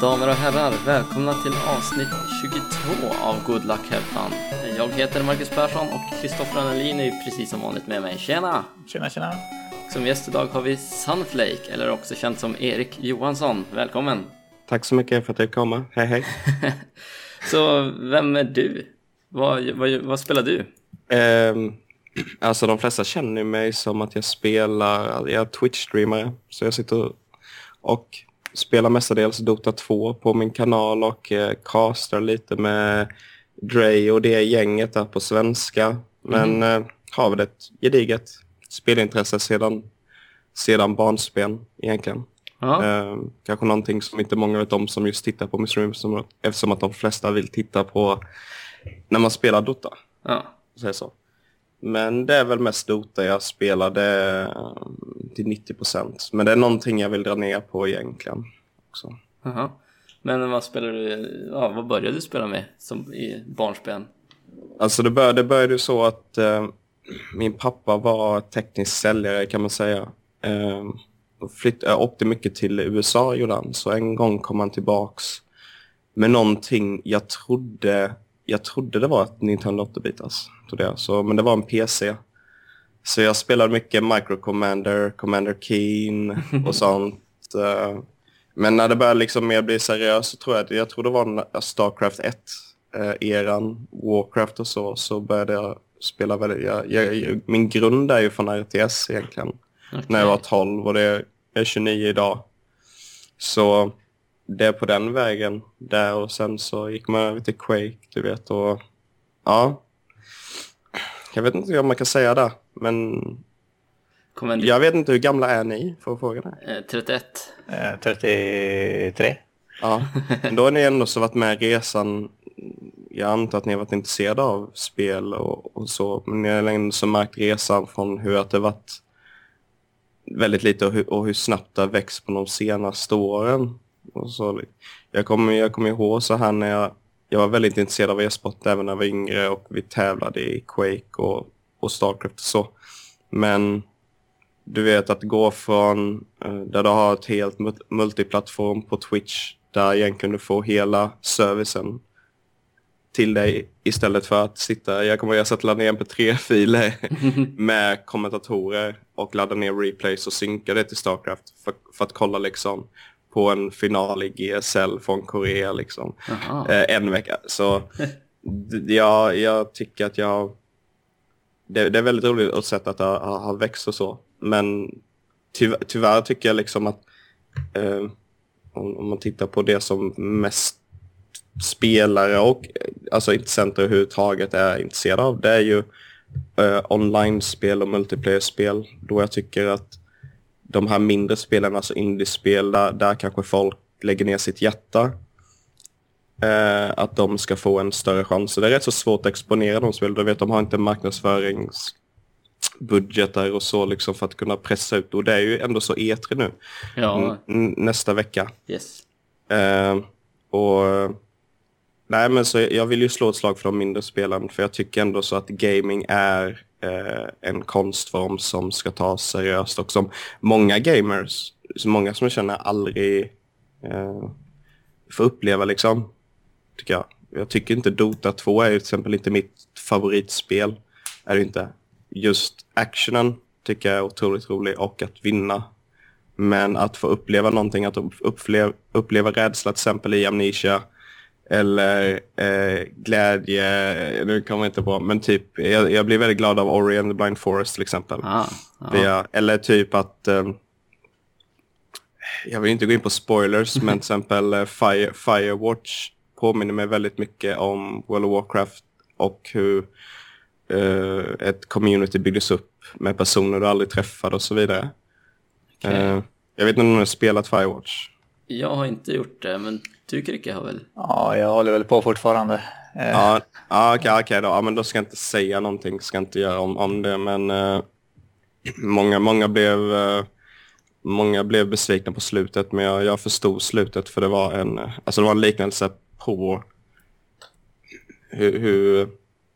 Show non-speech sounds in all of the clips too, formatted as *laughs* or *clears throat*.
damer och herrar, välkomna till avsnitt 22 av Good Luck Fun. Jag heter Marcus Persson och Kristoffer Annelin är precis som vanligt med mig. Tjena! Tjena, tjena. Som gäst idag har vi Sunflake, eller också känd som Erik Johansson. Välkommen! Tack så mycket för att jag kom. Hej hej. *laughs* Så vem är du? Vad, vad, vad spelar du? Um, alltså de flesta känner mig som att jag spelar, jag är Twitch-streamare. Så jag sitter och spelar mestadels Dota 2 på min kanal och eh, castar lite med Dre och det gänget där på svenska. Men mm. eh, har väl ett gediget spelintresse sedan, sedan barnsben egentligen. Ja. Eh, kanske någonting som inte många vet om som just tittar på min stream eftersom att de flesta vill titta på när man spelar Dota. Ja. Så så. Men det är väl mest Dota jag spelade eh, till 90 procent. Men det är någonting jag vill dra ner på egentligen. Också. Aha. Men vad spelar du, ja, vad började du spela med som i barnsben? Alltså det började, det började så att eh, min pappa var teknisk säljare kan man säga. Eh, flytt, jag åkte mycket till USA gjorde han. Så en gång kom han tillbaks med någonting jag trodde, jag trodde det var ett Nintendo 8-bitars. Så, men det var en PC. Så jag spelade mycket Micro Commander, Commander Keen *laughs* och sånt. Eh, men när det började liksom mer bli seriöst så tror jag, jag tror det var Starcraft 1-eran, eh, Warcraft och så, så började jag spela väldigt, jag, jag, min grund är ju från RTS egentligen. Okay. När jag var 12 och det jag är 29 idag. Så det är på den vägen där och sen så gick man över till Quake, du vet och ja. Jag vet inte om man kan säga det, men Kommer jag vet inte hur gamla är ni, för att fråga det. Eh, 31. Eh, 33. Ja, då har ni ändå så varit med resan. Jag antar att ni har varit intresserade av spel och, och så, men ni har ändå så märkt resan från hur att det varit väldigt lite och hur, och hur snabbt det har växt på de senaste åren. Och så, jag kommer jag kommer ihåg så här när jag, jag var väldigt intresserad av e-sport även när jag var yngre och vi tävlade i Quake och, och Starcraft och så. Men du vet att gå från eh, där du har ett helt multiplattform på Twitch där egentligen du får hela servicen till dig istället för att sitta, jag kommer att ladda ner mp3-filer *laughs* med kommentatorer och ladda ner replays och synka det till Starcraft för, för att kolla liksom på en final i GSL från Korea liksom. Eh, en vecka. Så ja, jag tycker att jag... Det, det är väldigt roligt att se att det har, har växt och så. Men tyvärr, tyvärr tycker jag liksom att eh, om, om, man tittar på det som mest spelare och alltså intressenter överhuvudtaget är intresserade av, det är ju eh, online-spel och multiplayer-spel. Då jag tycker att de här mindre spelen, alltså indiespel, där, där kanske folk lägger ner sitt hjärta. Eh, att de ska få en större chans. Så det är rätt så svårt att exponera de spelen. Du vet, de har inte marknadsförings budgetar och så liksom för att kunna pressa ut. Och det är ju ändå så E3 nu. Ja. nästa vecka. Yes. Uh, och nej men så jag vill ju slå ett slag för de mindre spelen för jag tycker ändå så att gaming är Eh, en konstform som ska tas seriöst och som många gamers, så många som jag känner aldrig eh, får uppleva liksom. Tycker jag. Jag tycker inte Dota 2 är till exempel inte mitt favoritspel. Är det inte just actionen tycker jag är otroligt rolig och att vinna. Men att få uppleva någonting, att uppleva, uppleva rädsla till exempel i Amnesia eller eh, glädje, nu kommer jag inte på, men typ jag, jag blir väldigt glad av Ori and the Blind Forest till exempel. Ah, ah. Via, eller typ att, eh, jag vill inte gå in på spoilers, men till *laughs* exempel eh, Fire, Firewatch påminner mig väldigt mycket om World of Warcraft och hur uh, ett community byggdes upp med personer du aldrig träffade och så vidare. Okay. Eh, jag vet inte om du har spelat Firewatch? Jag har inte gjort det, men du Kricke har väl? Ja, jag håller väl på fortfarande. Uh. Ja, ja okej, okay, okay, då. Ja, men då ska jag inte säga någonting, ska inte göra om, om det, men uh, många, många blev Många blev besvikna på slutet, men jag, jag förstod slutet för det var en, alltså det var en liknelse på hur, hur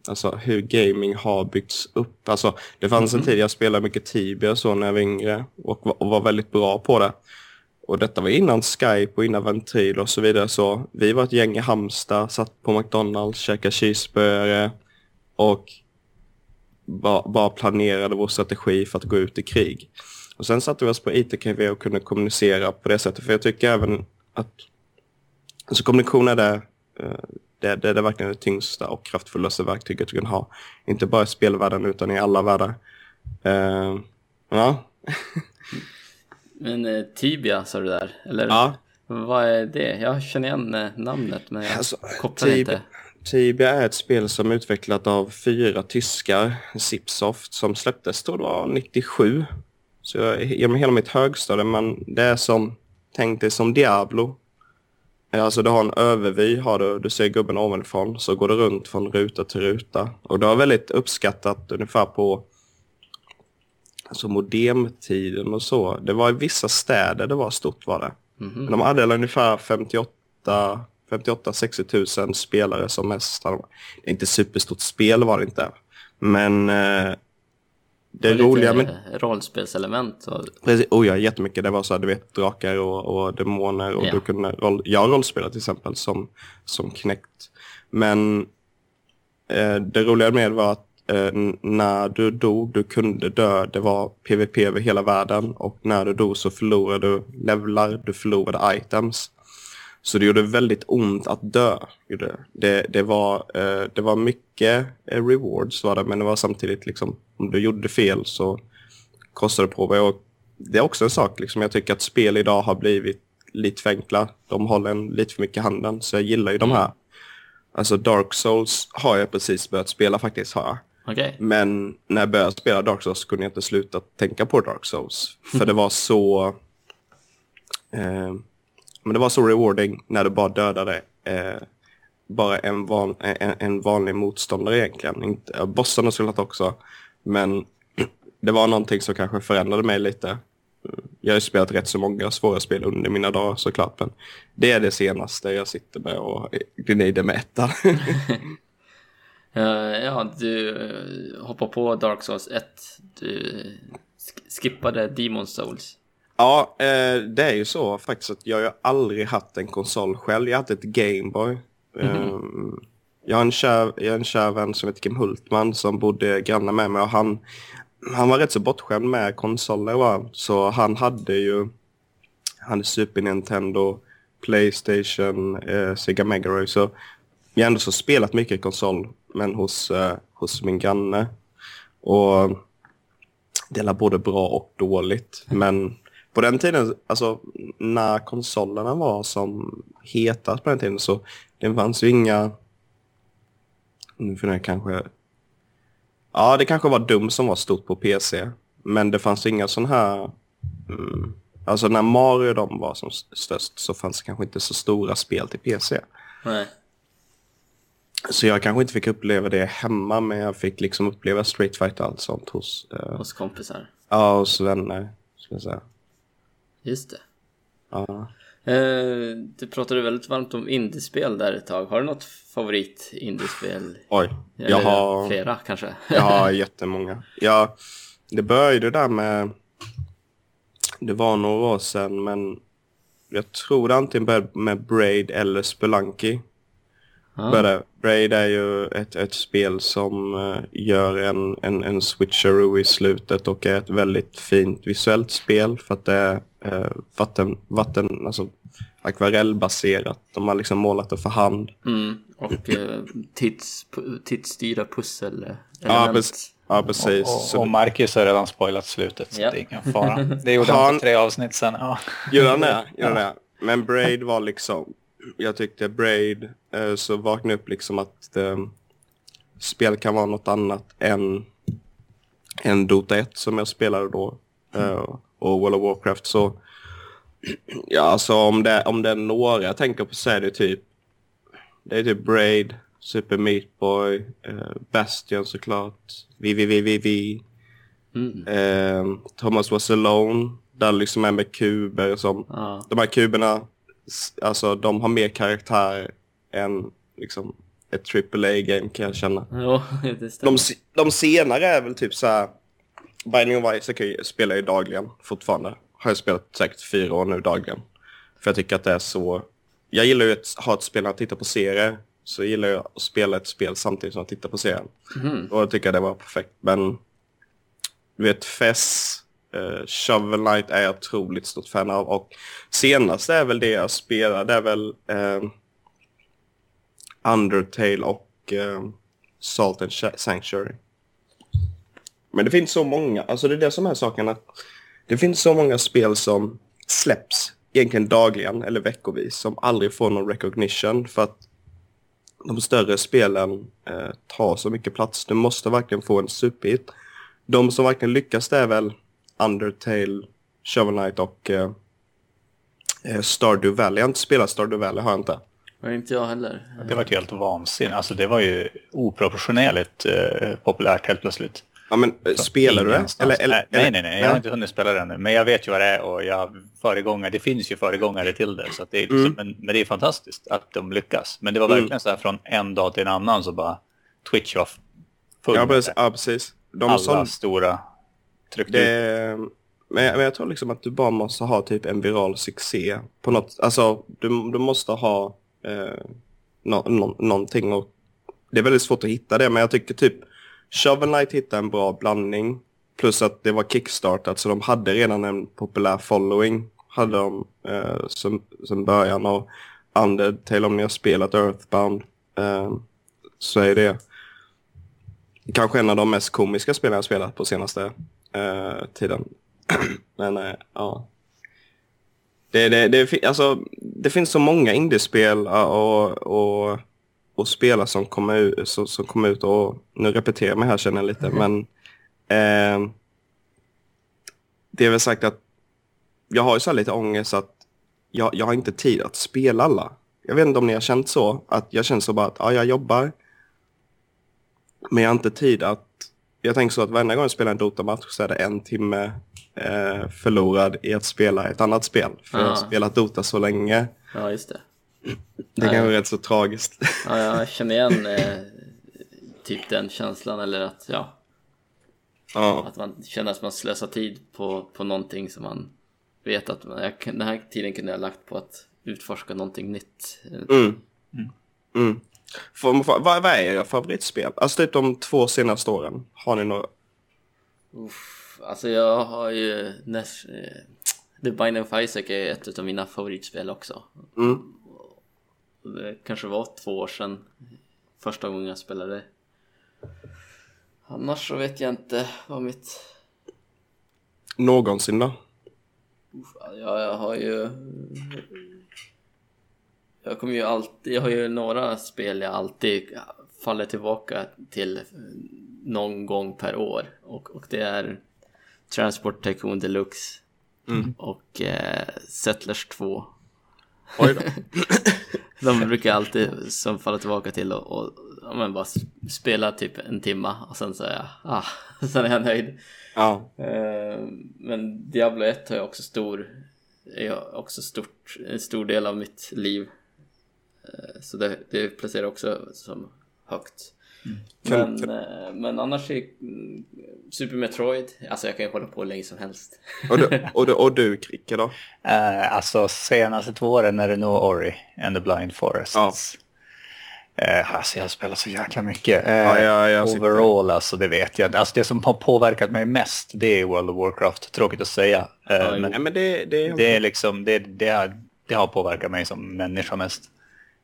alltså hur gaming har byggts upp. Alltså, det fanns mm -hmm. en mhm. tid jag spelade mycket Tibia så när jag var yngre och och var väldigt bra på det. Och detta var innan Skype och innan Ventril och så vidare. Så vi var ett gäng i Halmstad, satt på McDonalds, käkade cheeseburgare och bara, bara planerade vår strategi för att gå ut i krig. Och sen satte vi oss på ITKV och kunde kommunicera på det sättet. För jag tycker även att alltså kommunikation är det, det, det, det är verkligen det tyngsta och kraftfullaste verktyget du kan ha. Inte bara i spelvärlden utan i alla världar. Uh, ja. *laughs* Men eh, Tibia sa du där, eller? Ja. Vad är det? Jag känner igen eh, namnet men jag Alltså, kopplar Tibia- inte. Tibia är ett spel som är utvecklat av fyra tyskar, Zipsoft, som släpptes då det var 97. Så jag, genom hela mitt högstadie, men det är som, tänk dig som Diablo. Eh, Alltså du har en övervy, har du, du ser gubben ovanifrån, så går du runt från ruta till ruta. Och det var väldigt uppskattat ungefär på alltså modemtiden och så. Det var i vissa städer det var stort var det. Men de hade ungefär 58 58-60 000 spelare som mest. Det är inte superstort spel var det inte. Men eh, det Och roliga med... rollspelselement och Precis, oh ja, jättemycket. Det var så här, du vet, drakar och, och demoner och Ja. du kunde roll, jag rollspelade till exempel som, som knäckt. Men eh, det roliga med det var att Eh, när du dog, du kunde dö. Det var PVP över hela världen och när du dog så förlorade du levlar, du förlorade items. Så det gjorde väldigt ont att dö. Det. Det, var, eh, det var mycket eh, rewards var det, men det var samtidigt liksom om du gjorde fel så kostade det på mig. Och det är också en sak, liksom, jag tycker att spel idag har blivit lite för enkla. De håller en lite för mycket i handen, så jag gillar ju de här. Alltså Dark Souls har jag precis börjat spela faktiskt, har jag okej. Men när jag började spela Dark Souls kunde jag inte sluta tänka på Dark Souls. För det var så... *laughs* Eh, men det var så rewarding när du bara dödade eh, bara en, van, en, en vanlig motståndare egentligen. Inte, ja, bossarna såklart också. Men *clears throat* det var någonting som kanske förändrade mig lite. Jag har ju spelat rätt så många svåra spel under mina dagar såklart. Men det är det senaste jag sitter med och gnida med ettan. *laughs* *laughs* Eh, ja, du uh, hoppar på Dark Souls 1. Du sk- skippade Demon Souls. Ja, eh, det är ju så faktiskt att jag har aldrig haft en konsol själv. Jag har haft ett Gameboy. Eh, jag, har en kär, jag har en kär vän som heter Kim Hultman som bodde grannar med mig och han, han var rätt så bortskämd med konsoler va. Så han hade ju han hade Super Nintendo, Playstation, eh, Sega Mega Drive. Så jag har ändå så spelat mycket konsol men hos, eh, hos min granne. Och det är både bra och dåligt. Men på den tiden, alltså när konsolerna var som hetast på den tiden så det fanns ju inga... Nu funderar jag kanske... Ja, det kanske var Dum som var stort på PC. Men det fanns inga sån här... Mm, alltså när Mario och de var som störst så fanns det kanske inte så stora spel till PC. Nej. Så jag kanske inte fick uppleva det hemma men jag fick liksom uppleva Street Fighter och allt sånt hos... eh, Hos kompisar. ja, hos vänner. Ska jag säga. Just det. Ja. Eh, du pratade väldigt varmt om indiespel där ett tag. Har du något favorit indiespel? Oj, Eller jag har, flera kanske? jag har *laughs* jättemånga. Jag, det började där med... Det var några år sedan men jag tror det antingen började med Braid eller Spelunky. Började. Braid är ju ett, ett spel som eh, gör en, en, en switcheroo i slutet och är ett väldigt fint visuellt spel för att det är eh, vatten, vatten, alltså akvarellbaserat. De har liksom målat det för hand. Mm. Och eh, tids, tidsstyrda pussel eh, Ja, precis. Ja, precis. Och, Så och Marcus har redan spoilat slutet, så Ja. det är ingen fara. *laughs* Det gjorde han för tre avsnitt sedan. Ja. Gjorde han det? *laughs* Gjorde det? Men Braid var liksom... Jag tyckte Braid eh, så vaknade upp liksom att eh, spel kan vara något annat än, än Dota 1 som jag spelade då. Eh, och World of Warcraft så... *clears throat* Ja, alltså om det, om det är några jag tänker på så är det typ... Det är typ Braid, Super Meat Boy, eh, Bastion såklart, VVVVV. Mm. Eh, Thomas Was Alone, där liksom är med kuber som... Ja. De här kuberna, alltså de har mer karaktär än liksom ett AAA-game kan jag känna. Jo, *laughs* det stämmer. De, de senare är väl typ så här... Binding of Isaac spelar jag ju dagligen fortfarande. har jag spelat säkert fyra år nu dagligen. För jag tycker att det är så... Jag gillar ju att ha ett spel när jag tittar på serier. Så gillar jag att spela ett spel samtidigt som jag tittar på serien. Mhm. Och jag tycker det var perfekt. Men du vet, Fess, uh, Shovel Knight är jag otroligt stort fan av. Och senast är väl det jag spelar, det är väl eh, Undertale och eh, Salt and Sanctuary. Men det finns så många, alltså det är det som är saken att det finns så många spel som släpps egentligen dagligen eller veckovis som aldrig får någon recognition för att de större spelen eh, tar så mycket plats. Du måste verkligen få en superhit. De som verkligen lyckas det är väl Undertale, Shovel Knight och eh, eh, Stardew Valley. Jag har inte spelat Stardew Valley, har jag inte. Var inte jag heller. Det var helt vansinnigt. Alltså det var ju oproportionerligt eh, populärt helt plötsligt. Ja, men eh, spelar du det? Eller, eller, nej, nej, nej, nej, jag har inte hunnit spela det ännu. Men jag vet ju vad det är och jag föregångare, det finns ju föregångare till det. Så att det är liksom, Mm. men, men det är fantastiskt att de lyckas. Men det var Mm. verkligen så här från en dag till en annan så bara Twitch var full ja, precis. Ja, precis. De Alla som, stora tryckte ut. det, men, jag- men jag tror liksom att du bara måste ha typ en viral succé på något. Alltså, du, du måste ha eh, nå, nå, någonting och det är väldigt svårt att hitta det. Men jag tycker typ Shovel Knight hittade en bra blandning. Plus att det var kickstartat så de hade redan en populär following. Hade de eh, som, som början och Undertale om ni har spelat Earthbound. Eh, så är det kanske en av de mest komiska spelen jag spelat på senaste eh, tiden. *clears throat* Men eh, ja. Det, det, det, alltså, det finns så många indiespel och, och, och spela som kommer ut, som, som kommer ut och nu repeterar jag mig här känner jag lite men eh, det är väl sagt att jag har ju så här lite ångest att jag, jag har inte tid att spela alla. Jag vet inte om ni har känt så, att jag känner så bara att ja, jag jobbar men jag har inte tid att... Jag tänker så att varje gång jag spelar en Dota-match så är det en timme eh, förlorad i att spela ett annat spel. För jag har Ah. spelat Dota så länge. Ja, just det. Det kan vara rätt så tragiskt. Ja, jag känner igen eh, typ den känslan eller att, ja, ja. att man känner att man slösar tid på, på någonting som man vet att man, jag, den här tiden kunde jag ha lagt på att utforska någonting nytt. Mm. Mm. Får- vad, vad är era favoritspel? Alltså typ de två senaste åren. Har ni några? Uff, alltså jag har ju näst, eh, The Binding of Isaac är ett av mina favoritspel också. Mm. Det kanske var två år sedan första gången jag spelade. Annars så vet jag inte vad mitt... Någonsin då? Uff, ja, jag har ju... Jag kommer ju alltid... Jag har ju några spel jag alltid faller tillbaka till någon gång per år. Och, och det är Transport Tycoon Deluxe Mm. och eh, Settlers 2. Oj då. *laughs* De brukar jag alltid som falla tillbaka till och, och ja, men bara spela typ en timma och sen så är jag, ah, *laughs* sen är jag nöjd. ja. Eh, men Diablo 1 har jag också stor, är också stort, en stor del av mitt liv. Eh, så det, det placerar också som högt. Kan- Men, eh, men annars är mm, Super Metroid, alltså jag kan ju hålla på hur länge som helst. Och du, *laughs* och du, och du Kricke då? Eh, alltså senaste två åren är det nog Ori and the Blind Forest. Ja. Eh, alltså jag har spelat så jäkla mycket. Eh, Ja, ja, sitter- overall alltså det vet jag. Alltså det som har påverkat mig mest det är World of Warcraft. Tråkigt att säga. Ja, jo. men Nej men det, det är... det är liksom, det, det, har, det har påverkat mig som människa mest.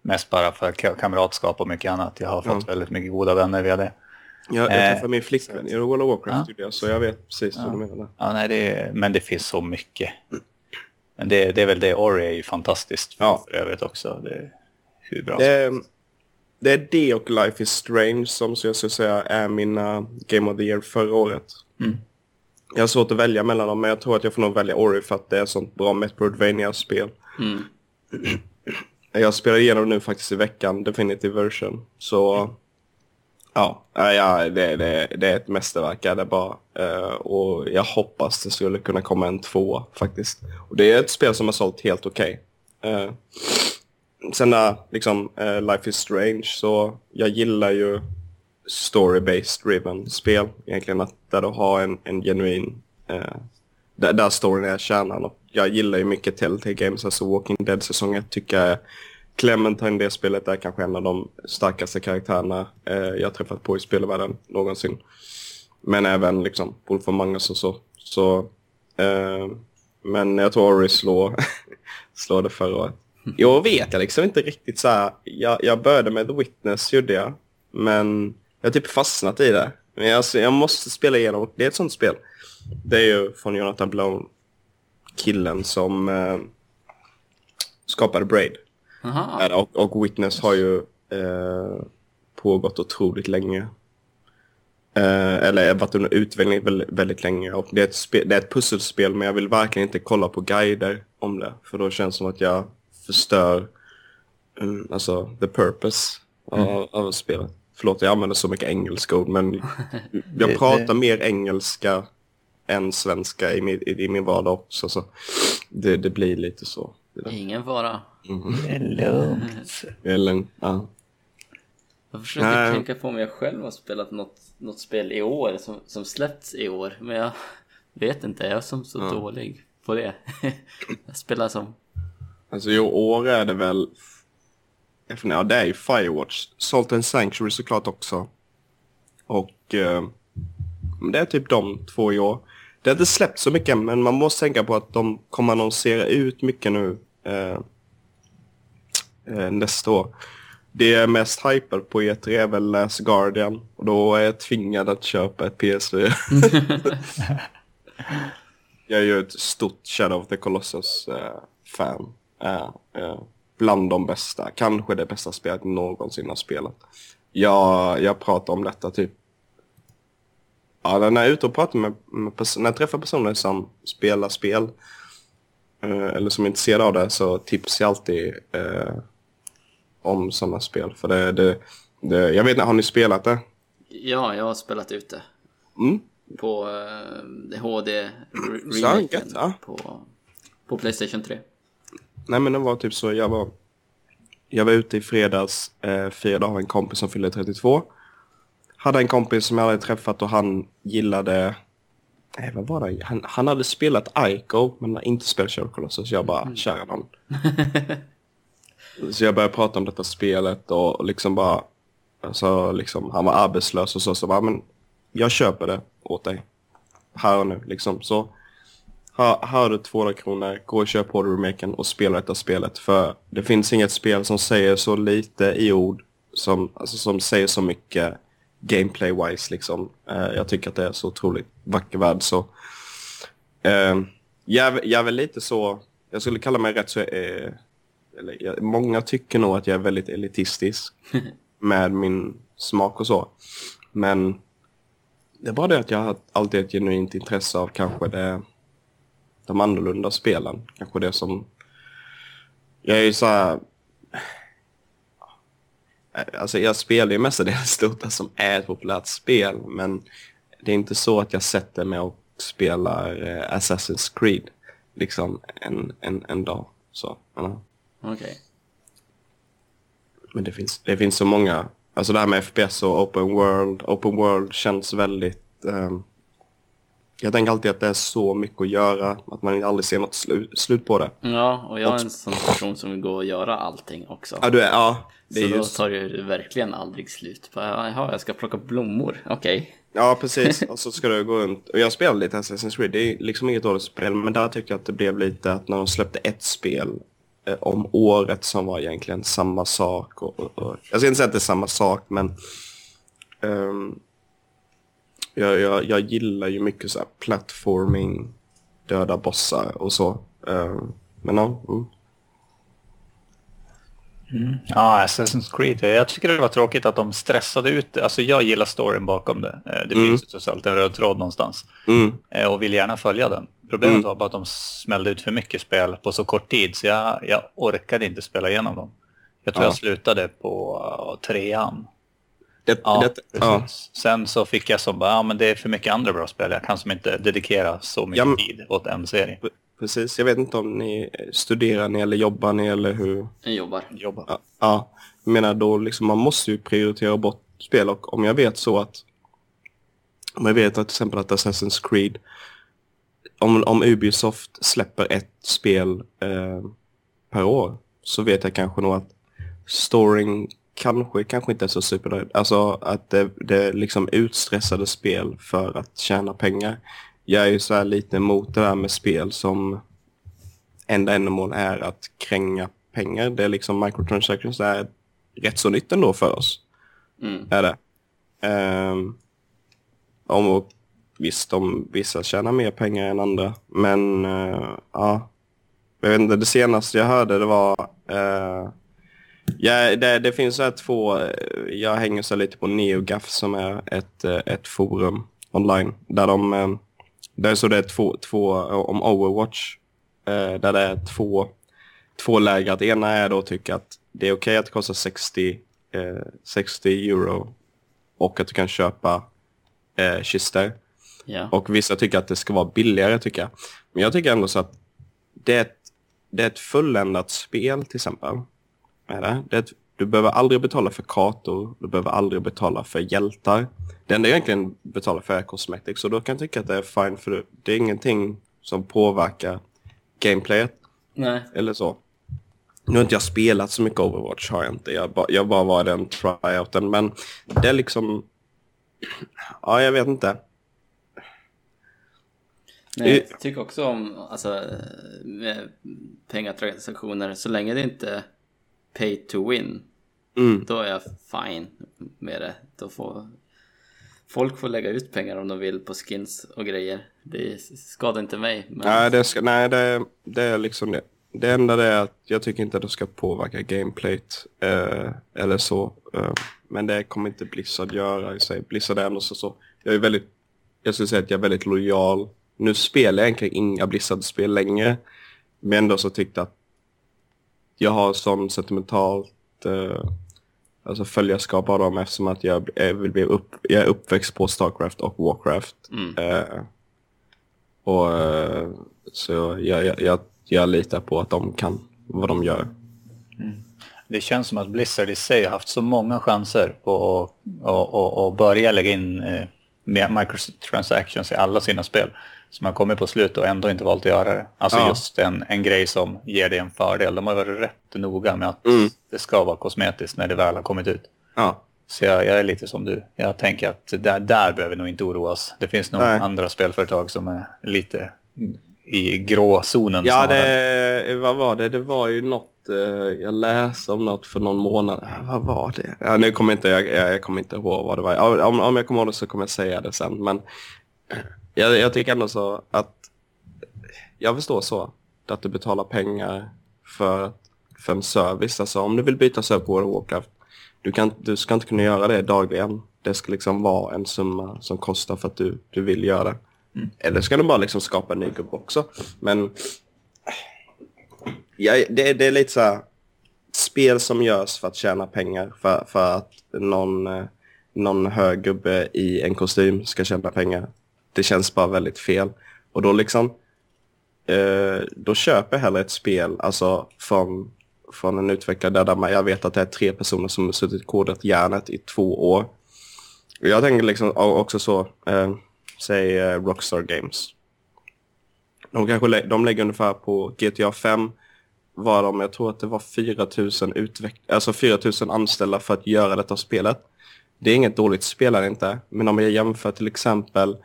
Mest bara för ka- kamratskap och mycket annat. Jag har fått väldigt mycket goda vänner via det. Jag, jag Eh, träffade min flickvän i World of Warcraft Ja. så jag vet precis vad du menar. Ja, nej, det är, men det finns så mycket. Men det, det är väl det, Ori är ju fantastiskt för, Ja. för övrigt också. Det är hur bra Det det är det och Life is Strange som så jag skulle säga är mina Game of the Year förra året. Mm. Jag har svårt att välja mellan dem, men jag tror att jag får nog välja Ori för att det är sånt bra Metroidvania-spel. Mm. Jag spelar igenom nu faktiskt i veckan, Definitive Version. Så ja, ja, ja det, det, det är ett mästerverk är det bara. Uh, och jag hoppas det skulle kunna komma en två faktiskt. Och det är ett spel som har sålt helt okej. Eh, sen när liksom uh, Life is Strange så jag gillar ju story-based driven spel egentligen att där du har en, en genuin eh, där, där storyn är kärnan. Jag gillar ju mycket Telltale Games, alltså Walking Dead-säsongen. tycker jag Clementine, det spelet, är kanske en av de starkaste karaktärerna eh, jag träffat på i spelvärlden någonsin. Men även liksom Wolf of Magnus och så. så eh, men jag tror Ori slår, *laughs* slår det förra året. Jag vet jag liksom inte riktigt så här. Jag, jag började med The Witness, gjorde jag. Men jag har typ fastnat i det. Men alltså, jag måste spela igenom, det är ett sånt spel. Det är ju från Jonathan Blow, killen som eh, skapade Braid. Aha. Eh, Och, och Witness har ju eh, pågått otroligt länge. Eh, eller varit under utveckling väldigt, väldigt länge. Och det, är ett spe, det är ett pusselspel men jag vill verkligen inte kolla på guider om det. För då känns det som att jag förstör mm, alltså, the purpose av, av spelet. Förlåt, jag använder så mycket engelska ord men *laughs* jag pratar mer engelska än svenska i min, i, i min vardag också. Så det, det blir lite så. Det. Ingen fara. Det är lugnt. *laughs* Eller, ja. Jag försöker Nej. tänka på om jag själv har spelat något, något spel i år som, som släppts i år. Men jag vet inte, jag är som så dålig på det. *laughs* jag spelar som... Alltså i år är det väl... Ja, det är ju Firewatch. Salt and Sanctuary såklart också. Och eh, det är typ de två i år. Det har inte släppt så mycket men man måste tänka på att de kommer annonsera ut mycket nu eh, eh, nästa år. Det jag är mest hypad på E3 är väl Last Guardian. Och då är jag tvingad att köpa ett PS4. *laughs* jag är ju ett stort Shadow of the Colossus-fan. bland de bästa. Kanske det bästa spelet någonsin har spelat. Jag, jag pratar om detta typ... Ja, när jag är ute och pratar med, med när jag träffar personer som spelar spel eh, eller som är intresserade av det så tipsar jag alltid eh, om sådana spel. För det, det, det, jag vet inte, har ni spelat det? Ja, jag har spelat ut det. Mm. På uh, HD re- Så enkelt, remaken ja. på, på Playstation 3. Nej men det var typ så, jag var, jag var ute i fredags, eh, firade av en kompis som fyllde 32. Hade en kompis som jag hade träffat och han gillade, eh, vad var det? Han, han hade spelat Ico men inte spelat Shadow Colossus. Så jag bara, kära någon. *laughs* så jag började prata om detta spelet och, och liksom bara, alltså liksom, han var arbetslös och så, så bara, men jag köper det åt dig. Här och nu liksom. Så här, här har du 200 kronor, gå och köp på remaken och spela detta spelet. För det finns inget spel som säger så lite i ord, som, alltså, som säger så mycket gameplay-wise liksom. Eh, jag tycker att det är så otroligt vacker värld så. Eh, jag, jag är väl lite så, jag skulle kalla mig rätt så, eh, eller, jag, många tycker nog att jag är väldigt elitistisk *laughs* med min smak och så. Men det är bara det att jag har alltid ett genuint intresse av kanske det de annorlunda spelen. Kanske det som... Jag är ju så här... Alltså jag spelar ju mestadels Dota som är ett populärt spel. Men det är inte så att jag sätter mig och spelar eh, Assassin's Creed. Liksom en, en, en dag. Så, ja. Okej. Men det finns, det finns så många. Alltså det här med FPS och open world. Open world känns väldigt... ehm, jag tänker alltid att det är så mycket att göra. Att man aldrig ser något slu, slut på det. Ja, och jag är en sån person som vill gå och göra allting också. Ja, du är, ja, det så är då just, tar det ju verkligen aldrig slut. Jaha, jag ska plocka blommor. Okej. ja, precis. Och så ska du gå runt. Och jag spelar lite Assassin's Creed. Det är liksom inget dåligt spel. Men där tycker jag att det blev lite att när de släppte ett spel eh, om året som var egentligen samma sak. Och, och, och, jag ska inte säga att det är samma sak, men ehm, jag, jag, jag gillar ju mycket så här platforming, döda bossar och så. Ehm, men ja, mm. Ja, Assassin's Creed. Jag tycker det var tråkigt att de stressade ut det. Alltså jag gillar storyn bakom det. Eh, Det Mm. finns ju trots allt en röd tråd någonstans. Mm. Eh, Och vill gärna följa den. Problemet Mm. var bara att de smällde ut för mycket spel på så kort tid. Så jag, jag orkade inte spela igenom dem. Jag tror Ja. jag slutade på trean. Det, Ja, det, ja. Sen så fick jag som bara, ja men det är för mycket andra bra spel. Jag kan som inte dedikera så mycket Ja, men- tid åt en serie. Precis, jag vet inte om ni studerar ni eller jobbar ni eller hur? Jag jobbar. Jobba. Ja, ja. jag menar då liksom man måste ju prioritera bort spel och om jag vet så att om jag vet att till exempel att Assassin's Creed om, om Ubisoft släpper ett spel eh, per år så vet jag kanske nog att storyn kanske, kanske inte är så supernöjd. Alltså att det, det är liksom utstressade spel för att tjäna pengar. Jag är ju så här lite emot det där med spel som enda ändamål är att kränga pengar. Det är liksom microtransactions är rätt så nytt ändå för oss. Mm. Är det. Um, om, och visst, om vissa tjänar mer pengar än andra. Men uh, ja, jag vet inte, det senaste jag hörde det var uh, Ja, det, det finns så här två, jag hänger så lite på NeoGAF som är ett, ett forum online där de, där så det är två, två om Overwatch, där det är två, två läger. Det ena är då att tycka att det är okej okay att det kostar 60, 60 euro och att du kan köpa eh, kister. Ja. Och vissa tycker att det ska vara billigare tycker jag. Men jag tycker ändå så att det är ett, det är ett fulländat spel till exempel. Är det? Det är ett, du behöver aldrig betala för kartor, du behöver aldrig betala för hjältar. Det enda jag egentligen betalar för är cosmetics och då kan jag tycka att det är fine för det är ingenting som påverkar gameplayet. Nej. Eller så. Nu har inte jag spelat så mycket Overwatch, har jag inte. Jag, ba, jag bara var den tryouten. Men det är liksom... Ja, jag vet inte. Nej, jag tycker också om alltså, med pengatransaktioner, så länge det inte pay to win, Mm. då är jag fine med det. Då får folk får lägga ut pengar om de vill på skins och grejer. Det skadar inte mig. Men... Nej, det, ska, nej det, det är liksom det. Det enda det är att jag tycker inte att det ska påverka gameplayt eh, eller så. Eh, men det kommer inte Blizzard göra i sig. Blizzard är ändå så, så. Jag är väldigt, jag skulle säga att jag är väldigt lojal. Nu spelar jag egentligen inga Blizzard-spel längre. Men ändå så tyckte att jag har sån sentimentalt eh, alltså följarskap av dem eftersom att jag, jag vill bli upp, jag är uppväxt på Starcraft och Warcraft. Mm. Eh, och eh, så jag, jag, jag, jag litar på att de kan vad de gör. Det känns som att Blizzard i sig har haft så många chanser på att, att, att, att börja lägga in eh, microtransactions i alla sina spel. Som har kommit på slut och ändå inte valt att göra det. Alltså Ja. just en, en grej som ger dig en fördel. De har varit rätt noga med att Mm. det ska vara kosmetiskt när det väl har kommit ut. Ja, Så jag, jag är lite som du. Jag tänker att där, där behöver vi nog inte oroa oss. Det finns nog Nej. andra spelföretag som är lite i gråzonen. ja det, vad var det? Det var ju något, eh, jag läste om något för någon månad. Vad var det? Ja, nu kommer inte, jag, jag, kommer inte ihåg vad det var. Om, om jag kommer ihåg det så kommer jag säga det sen. Men jag, jag tycker ändå så att jag förstår så. Att du betalar pengar för, för en service. Alltså om du vill byta server på World of Warcraft. Du, kan, du ska inte kunna göra det dagligen. Det ska liksom vara en summa som kostar för att du, du vill göra det. Eller ska du bara liksom skapa en ny gubbe också. Men ja, det, det är lite så här spel som görs för att tjäna pengar. För, för att någon, eh, någon hög gubbe i en kostym ska tjäna pengar. Det känns bara väldigt fel. Och då liksom eh, då köper jag hellre ett spel alltså från, från en utvecklare där, man, jag vet att det är tre personer som har suttit och kodat järnet i två år. Och Jag tänker liksom också så, eh, säg eh, Rockstar Games. De, kanske lä- de lägger ungefär på GTA 5 var de, jag tror att det var 4000 utveck- alltså 4000 anställda för att göra detta spelet. Det är inget dåligt spel inte, men om jag jämför till exempel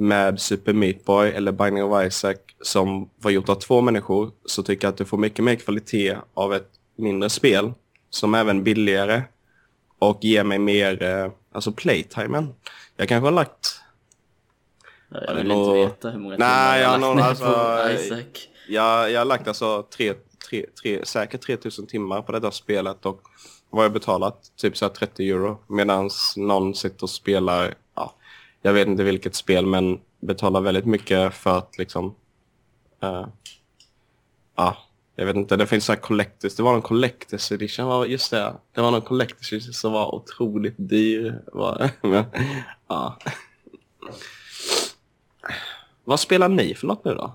med Super Meat Boy eller Binding of Isaac som var gjort av två människor så tycker jag att du får mycket mer kvalitet av ett mindre spel som är även billigare och ger mig mer, eh, alltså playtimen. Jag kanske har lagt Jag det vill nog- inte veta hur många Nej, timmar jag har lagt ner alltså, på Isaac. Jag, jag har lagt alltså tre, tre, tre, säkert 3000 timmar på detta spelet och vad jag betalat? Typ så här 30 euro. Medan någon sitter och spelar, jag vet inte vilket spel men betalar väldigt mycket för att liksom, eh, ja, jag vet inte, det finns så här collectors, det var någon collectors edition, ja, just det, det var någon collectors edition som var otroligt dyr. Var, *laughs* men, ja. Vad spelar ni för något nu då?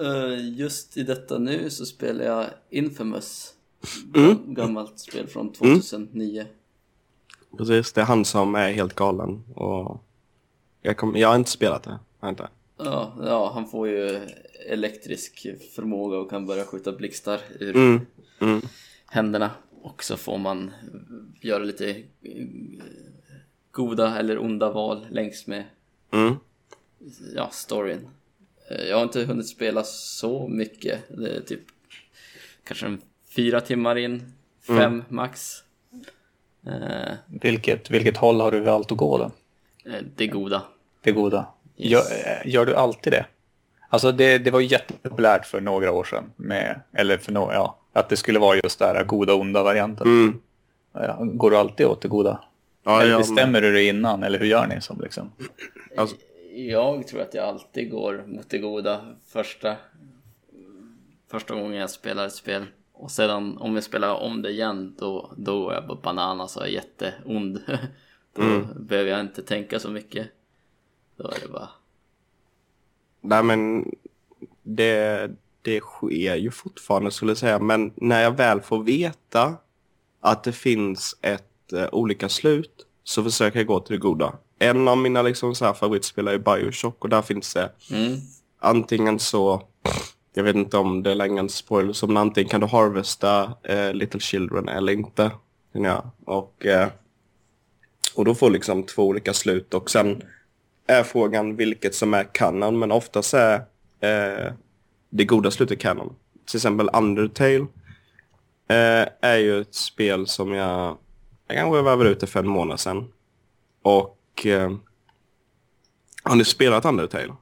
Eh, just i detta nu så spelar jag Infamous. Mm. Gammalt spel från 2009. Precis, det är han som är helt galen. Och jag, kom, jag har inte spelat det. Har inte. Ja, ja, han får ju elektrisk förmåga och kan börja skjuta blixtar ur Mm. Mm. händerna. Och så får man göra lite eh, goda eller onda val längs med Mm. ja, storyn. Eh, Jag har inte hunnit spela så mycket. Det är typ kanske en fyra timmar in, fem max. Eh, Vilket, vilket håll har du valt att gå då? det goda. Det goda. Yes. Gör, eh, gör du alltid det? Alltså det, det var jättepopulärt för några år sedan. Med, eller för några, ja. Att det skulle vara just den här goda onda varianten. Mm. Ja, Går du alltid åt det goda? Ja, eller jag- bestämmer du det innan? Eller hur gör ni som liksom? Alltså, Jag tror att jag alltid går mot det goda första, första gången jag spelar ett spel. Och sedan om jag spelar om det igen då, då går jag på bananas och är jätteond. *laughs* Då behöver jag inte tänka så mycket. Då är det bara... Nej men det, det sker ju fortfarande skulle jag säga. Men när jag väl får veta att det finns ett eh, olika slut så försöker jag gå till det goda. En av mina liksom så här favoritspel är Bioshock och där finns det Mm, antingen så, jag vet inte om det är längre en spoiler, som antingen kan du harvesta eh, Little Children eller inte. Ja, och, eh, och då får liksom två olika slut och sen är frågan vilket som är kanon, men oftast är eh, det goda slutet kanon. Till exempel Undertale eh, är ju ett spel som jag, jag kanske värvade ut det för en månad sedan. Och eh, har ni spelat Undertale?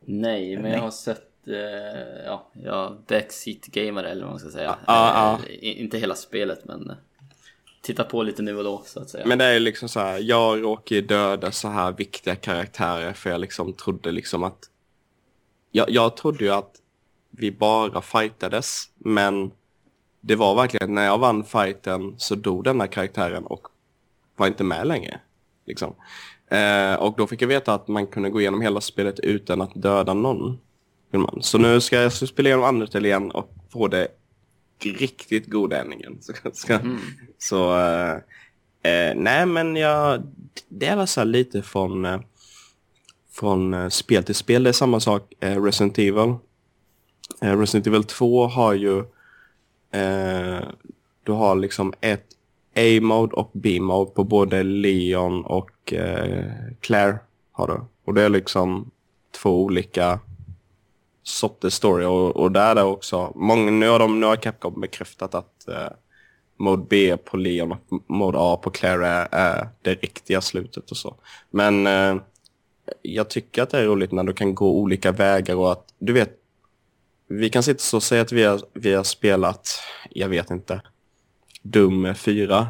Nej, men jag har sett... Eh, ja, ja, backseat gamer eller vad man ska säga. Ja, eh, i- Inte hela spelet men... Titta på lite nu och då så att säga. Men det är liksom så här, jag råkar ju döda så här viktiga karaktärer för jag liksom trodde liksom att... Jag, jag trodde ju att vi bara fightades, men det var verkligen när jag vann fighten så dog den här karaktären och var inte med längre. Liksom. Eh, och då fick jag veta att man kunde gå igenom hela spelet utan att döda någon. Så nu ska jag spela igenom Undertale igen och få det riktigt goda ändningen. Så, ska, så eh, eh, nej men jag, det väl så lite från, eh, från spel till spel. Det är samma sak Resident Evil. Resident Evil 2 har ju, du har liksom ett A-mode och B-mode på både Leon och Claire har du. Och det är liksom två olika sorters story och, och där är det också, många, nu har de, nu har Capcom bekräftat att eh, Mode B på Leon och Mode A på Claire är, är det riktiga slutet och så. Men eh, jag tycker att det är roligt när du kan gå olika vägar och att, du vet, vi kan sitta så och säga att vi har, vi har spelat, jag vet inte, Dum 4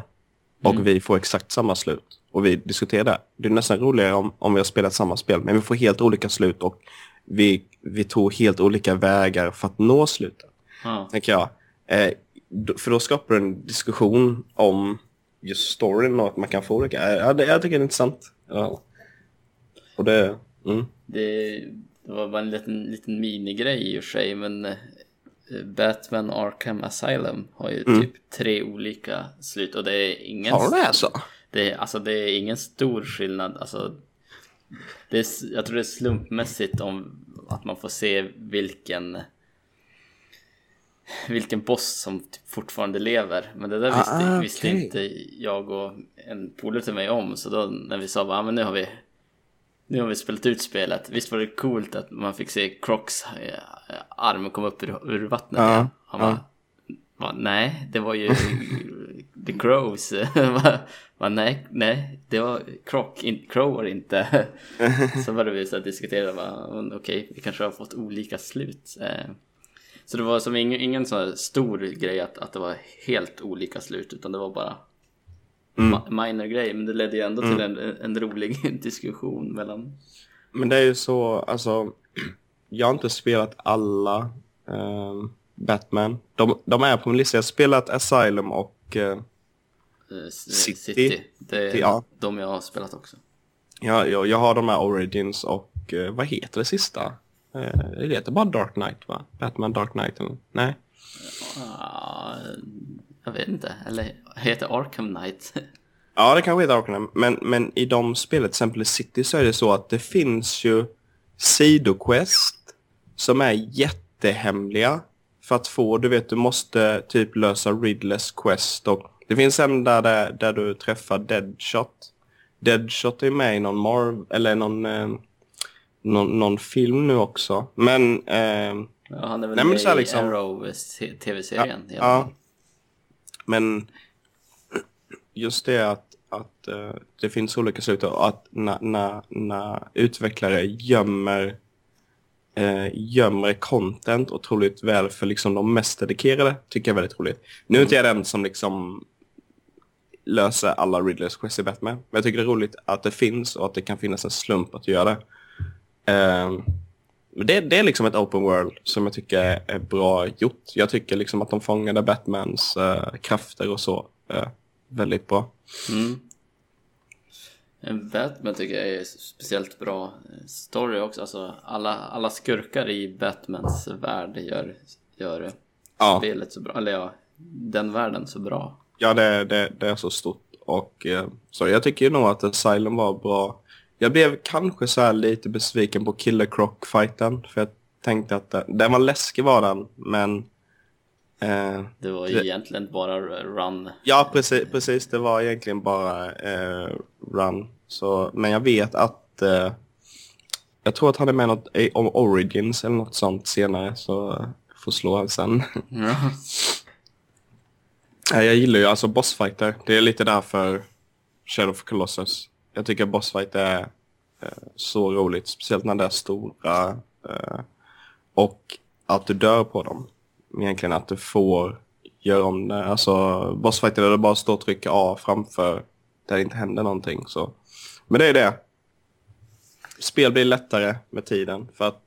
och vi får exakt samma slut. Och vi diskuterar det. Det är nästan roligare om, om vi har spelat samma spel, men vi får helt olika slut och vi, vi tog helt olika vägar för att nå slutet Ja. tänker jag. Eh, för då skapar det en diskussion om just storyn och att man kan få olika. Ja, det, jag tycker det är intressant. Ja. Och det... Mm. Det, det var bara en liten, liten minigrej i och för sig, men eh, Batman Arkham Asylum har ju typ tre olika slut och det är ingen... Har det så? Det alltså det är ingen stor skillnad. Alltså, det är, jag tror det är slumpmässigt om att man får se vilken vilken boss som typ fortfarande lever. Men det där visste, Ah, visste okej. inte jag och en polare till mig om. Så då när vi sa att men nu har vi nu har vi spelat ut spelet. Visst var det coolt att man fick se Crocs eh, arm komma upp ur, ur vattnet Ja, igen. Han bara, Va, nej, det var ju *laughs* The Crows. *laughs* Va, nej, nej, det var Croc, in, Crow *laughs* var det inte. så började vi så här diskutera, men okej, vi kanske har fått olika slut. Eh, Så det var som ingen, ingen sån stor grej att, att det var helt olika slut, utan det var bara ma- minor grej. Men det ledde ju ändå till en, en rolig *laughs* diskussion mellan... Men det är ju så, alltså... *clears throat* Jag har inte spelat alla ehm, Batman. De, de är på min lista. Jag har spelat Asylum och... eh, eh, s- City. City. Det är Ja. de jag har spelat också. ja, jag, jag har de här Origins och... eh, vad heter det sista? Eh, det heter bara Dark Knight va? Batman Dark Knight eller? Nej. Ah, jag vet inte, eller heter Arkham Knight? *laughs* Ja, det kanske är Dark Knight. Men, men i de spelet, till exempel i City, så är det så att det finns ju sidoquest som är jättehemliga för att få, du vet, du måste typ lösa Ridleys quest och det finns en där, där, du träffar Deadshot. Deadshot är med i någon Marv eller någon, eh, någon, någon film nu också. Men... Eh, Ja, han är väl Nej, med i liksom- Arrow t- tv-serien. i alla ja. fall. Men just det att, att eh, det finns olika slut och att när, när, när utvecklare gömmer, eh, gömmer content otroligt väl för liksom de mest dedikerade tycker jag är väldigt roligt. Nu är inte jag den som liksom löser alla Riddlers quest i Batman. Men jag tycker det är roligt att det finns och att det kan finnas en slump att göra det. Eh, men det, det är liksom ett open world som jag tycker är, bra gjort. Jag tycker liksom att de fångade Batmans eh, krafter och så eh, väldigt bra. Mm. Batman tycker jag är speciellt bra eh, story också. Alltså alla, alla skurkar i Batmans värld gör, gör Ja. spelet så bra. Eller ja, den världen så bra. Ja, det, det, det är så stort. Och eh, så jag tycker ju nog att Asylum var bra. Jag blev kanske så här lite besviken på Killer Croc-fighten. För jag tänkte att den, den var läskig var den, men... Eh, Det var Det- egentligen bara run. ja, precis, precis. Det var egentligen bara eh, run. Så, men jag vet att... Eh, jag tror att han är med något om Origins eller något sånt senare. Så eh, får slå han sen. Ja. *laughs* Jag gillar ju alltså bossfighter. Det är lite därför Shadow of Colossus. Jag tycker bossfight är eh, så roligt. Speciellt när det är stora. Eh, och att du dör på dem. Egentligen att du får göra om det. Alltså bossfighter där du bara står och trycker A framför. Där det inte händer någonting. Så. Men det är det. Spel blir lättare med tiden. För att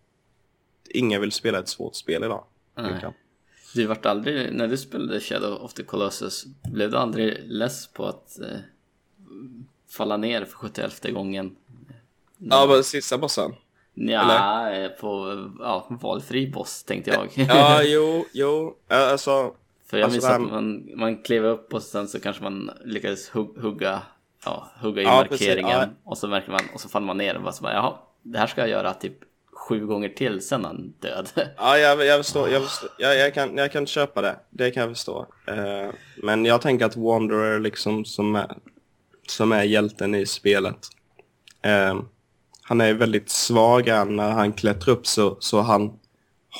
ingen vill spela ett svårt spel idag. Egentligen. Du vart aldrig, när du spelade Shadow of the Colossus, blev du aldrig less på att eh, falla ner för 71 gången? Ja, men sista bossen. Ja, eh, på ja, valfri boss tänkte jag. *laughs* Ja, *laughs* jo, jo. Alltså, För jag Alltså, minns att man, man klev upp och sen så kanske man lyckades hugg, hugga, ja, hugga i Ja, precis, markeringen ja. och så märker man och så faller man ner och bara så bara, jaha, det här ska jag göra typ sju gånger till sen han död. *laughs* Ja, jag, jag förstår. Jag, förstår jag, jag, kan, jag kan köpa det. Det kan jag förstå. Eh, men jag tänker att Wanderer liksom som är, som är hjälten i spelet. Eh, han är väldigt svag när han klättrar upp så, så han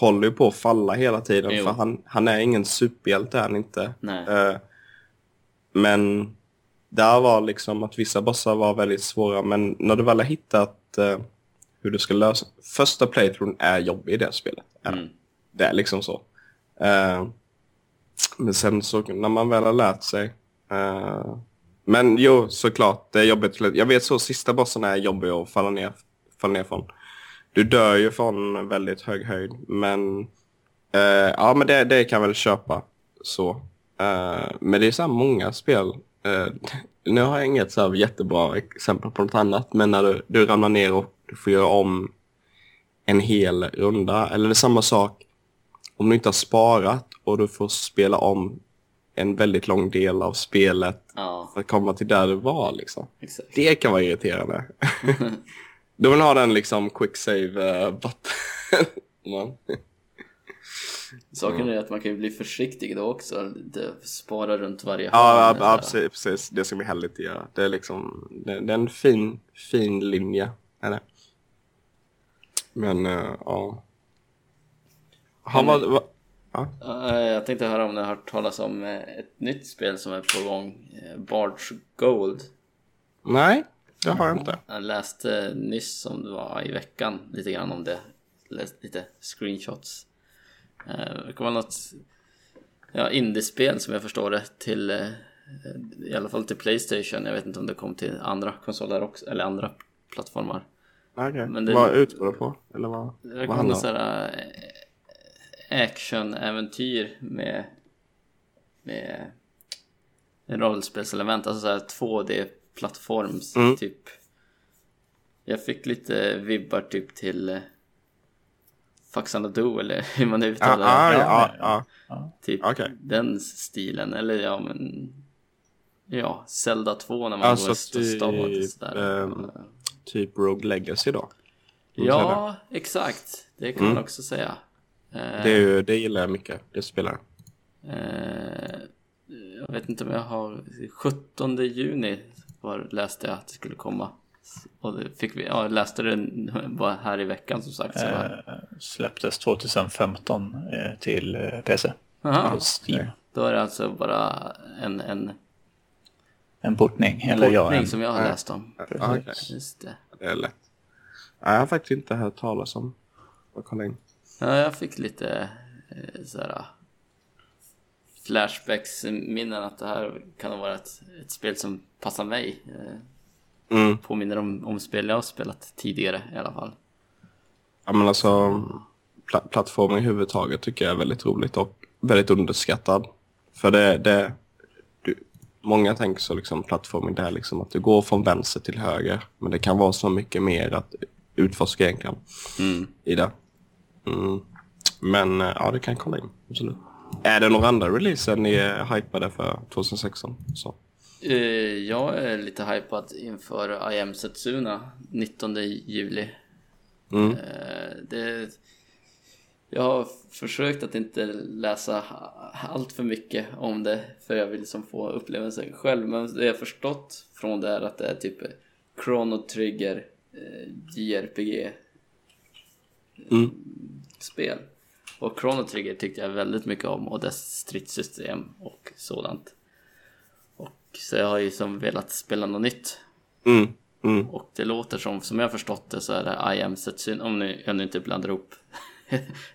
håller ju på att falla hela tiden. Jo. För han, han är ingen superhjälte han inte. Eh, men där var liksom att vissa bossar var väldigt svåra. Men när du väl har hittat eh, hur du ska lösa... Första playthroughen är jobbig i det spelet. Mm. Det är liksom så. Eh, men sen så när man väl har lärt sig. eh, men jo, såklart. Det är jobbigt. Jag vet så, sista bossen är jobbig att falla ner, falla ner från. Du dör ju från väldigt hög höjd. Men eh, ja, men det, det kan jag väl köpa. Så. Eh, men det är så här många spel. Eh, nu har jag inget så här jättebra exempel på något annat. Men när du, du ramlar ner och du får göra om en hel runda. Eller det är samma sak om du inte har sparat och du får spela om en väldigt lång del av spelet ja, för att komma till där du var liksom. exakt. Det kan vara irriterande. *laughs* du vill ha den liksom quick save *laughs* Saken är att man kan ju bli försiktig då också. Spara runt varje ja, ja, precis, precis. Det ska vi heller inte göra. Det är liksom, det, det är en fin, fin linje. Är det. Men, uh, ja. Han var, va, ja. Jag tänkte höra om ni har hört talas om eh, ett nytt spel som är på gång. eh, Bards Gold. Nej, det har jag inte. Jag läste nyss om det var i veckan lite grann om det. Läste lite screenshots. Eh, Det kommer vara något ja, indiespel som jag förstår det till eh, i alla fall till Playstation. Jag vet inte om det kom till andra konsoler också eller andra plattformar. Okej. Men det- Vad utgår det på? Eller vad, Det vad handlar det om? äh, action-äventyr med, med rollspelselement, alltså såhär 2D-plattforms Mm. typ. Jag fick lite vibbar typ till Faxanadu eller *laughs* hur man Ja, uttalar ah, det. ja, ja, ja. Typ okej. den stilen, eller ja men Ja, Zelda 2 när man Alltså går i st- stad och typ, ehm, Typ Rogue Legacy då. Ja, exakt. Det kan man också säga. Eh, Det, är ju, det gillar jag mycket, det spelar. eh, jag vet inte om jag har... 17 juni var, läste jag att det skulle komma. Och det fick vi, ja, jag läste det bara här i veckan som sagt. Så Eh, släpptes 2015 eh, till eh, PC. Aha, då är det alltså bara en, en En portning. Eller ja, portning en, som jag har läst om. Ja, okej. Just det. Det är lätt. Jag har faktiskt inte hört talas om. Jag kollar in. Ja, jag fick lite eh, sådär flashbacks minnen att det här kan vara ett, ett spel som passar mig. Eh, Mm. påminner om, om spel jag har spelat tidigare i alla fall. Ja, men alltså, pla plattformen i huvudtaget tycker jag är väldigt roligt och väldigt underskattad. För det, det du, många tänker så liksom plattformen det är liksom att du går från vänster till höger. Men det kan vara så mycket mer att utforska egentligen Mm. i det. Mm. Men eh, ja, det kan kolla in. Absolut. Är det några andra releaser ni är hypade för 2016? Så. Eh, jag är lite hypad inför I am Setsuna 19 juli. Mm. Eh, det, jag har försökt att inte läsa allt för mycket om det för jag vill liksom få upplevelsen själv. Men det jag förstått från det är att det är typ Chrono Trigger eh, JRPG Mm. spel. Och Chrono Trigger tyckte jag väldigt mycket om och dess stridssystem och sådant. Så jag har ju som velat spela något nytt. Mm. Mm. Och det låter som, som jag har förstått det så är det I am Setsuna, om nu, jag nu inte blandar ihop *laughs*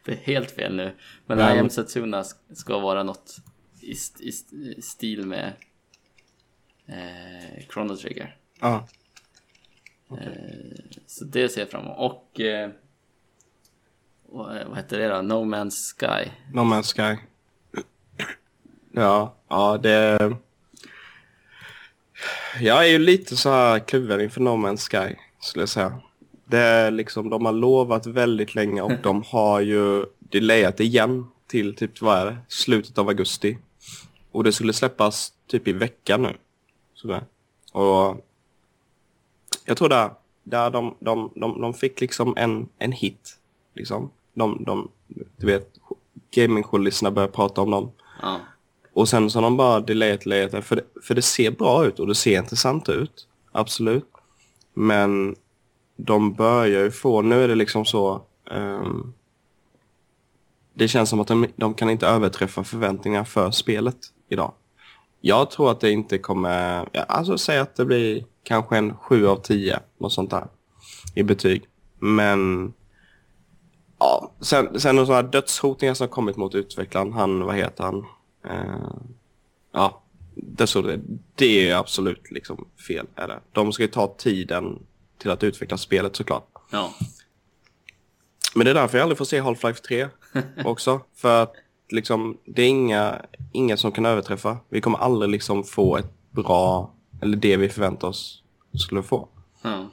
det är helt fel nu. Men Ja, I am Setsuna sk- ska vara något i, i, i stil med eh, Chrono Trigger. Ja. Så det ser jag fram emot. Och eh, vad, vad heter det då? No Man's Sky. No Man's Sky. *clears throat* Ja, ja det... Jag är ju lite så här kluven inför No Man's Sky, skulle jag säga. Det är liksom, de har lovat väldigt länge och de har ju delayat igen till typ, vad är det, slutet av augusti. Och det skulle släppas typ i veckan nu. Sådär. Och jag tror där, där de, de, de, de fick liksom en, en hit. Liksom. De, de, du vet, gamingjournalisterna började prata om dem. Ja. Och sen så har de bara delayat, delayat, för det, för det ser bra ut och det ser intressant ut. Absolut. Men de börjar ju få, nu är det liksom så. Um, det känns som att de, de kan inte överträffa förväntningar för spelet idag. Jag tror att det inte kommer, alltså säg att det blir kanske en 7 av 10, något sånt där. I betyg. Men Ja, sen, sen de sådana här dödshotningar som har kommit mot utvecklaren, han, vad heter han? Eh, ja, det, så det, det är absolut liksom fel. Är det. De ska ju ta tiden till att utveckla spelet såklart. ja. Men det är därför jag aldrig får se Half-Life 3 *laughs* också. För att liksom, det är inga, inga som kan överträffa. Vi kommer aldrig liksom få ett bra, eller det vi förväntar oss skulle få. ja.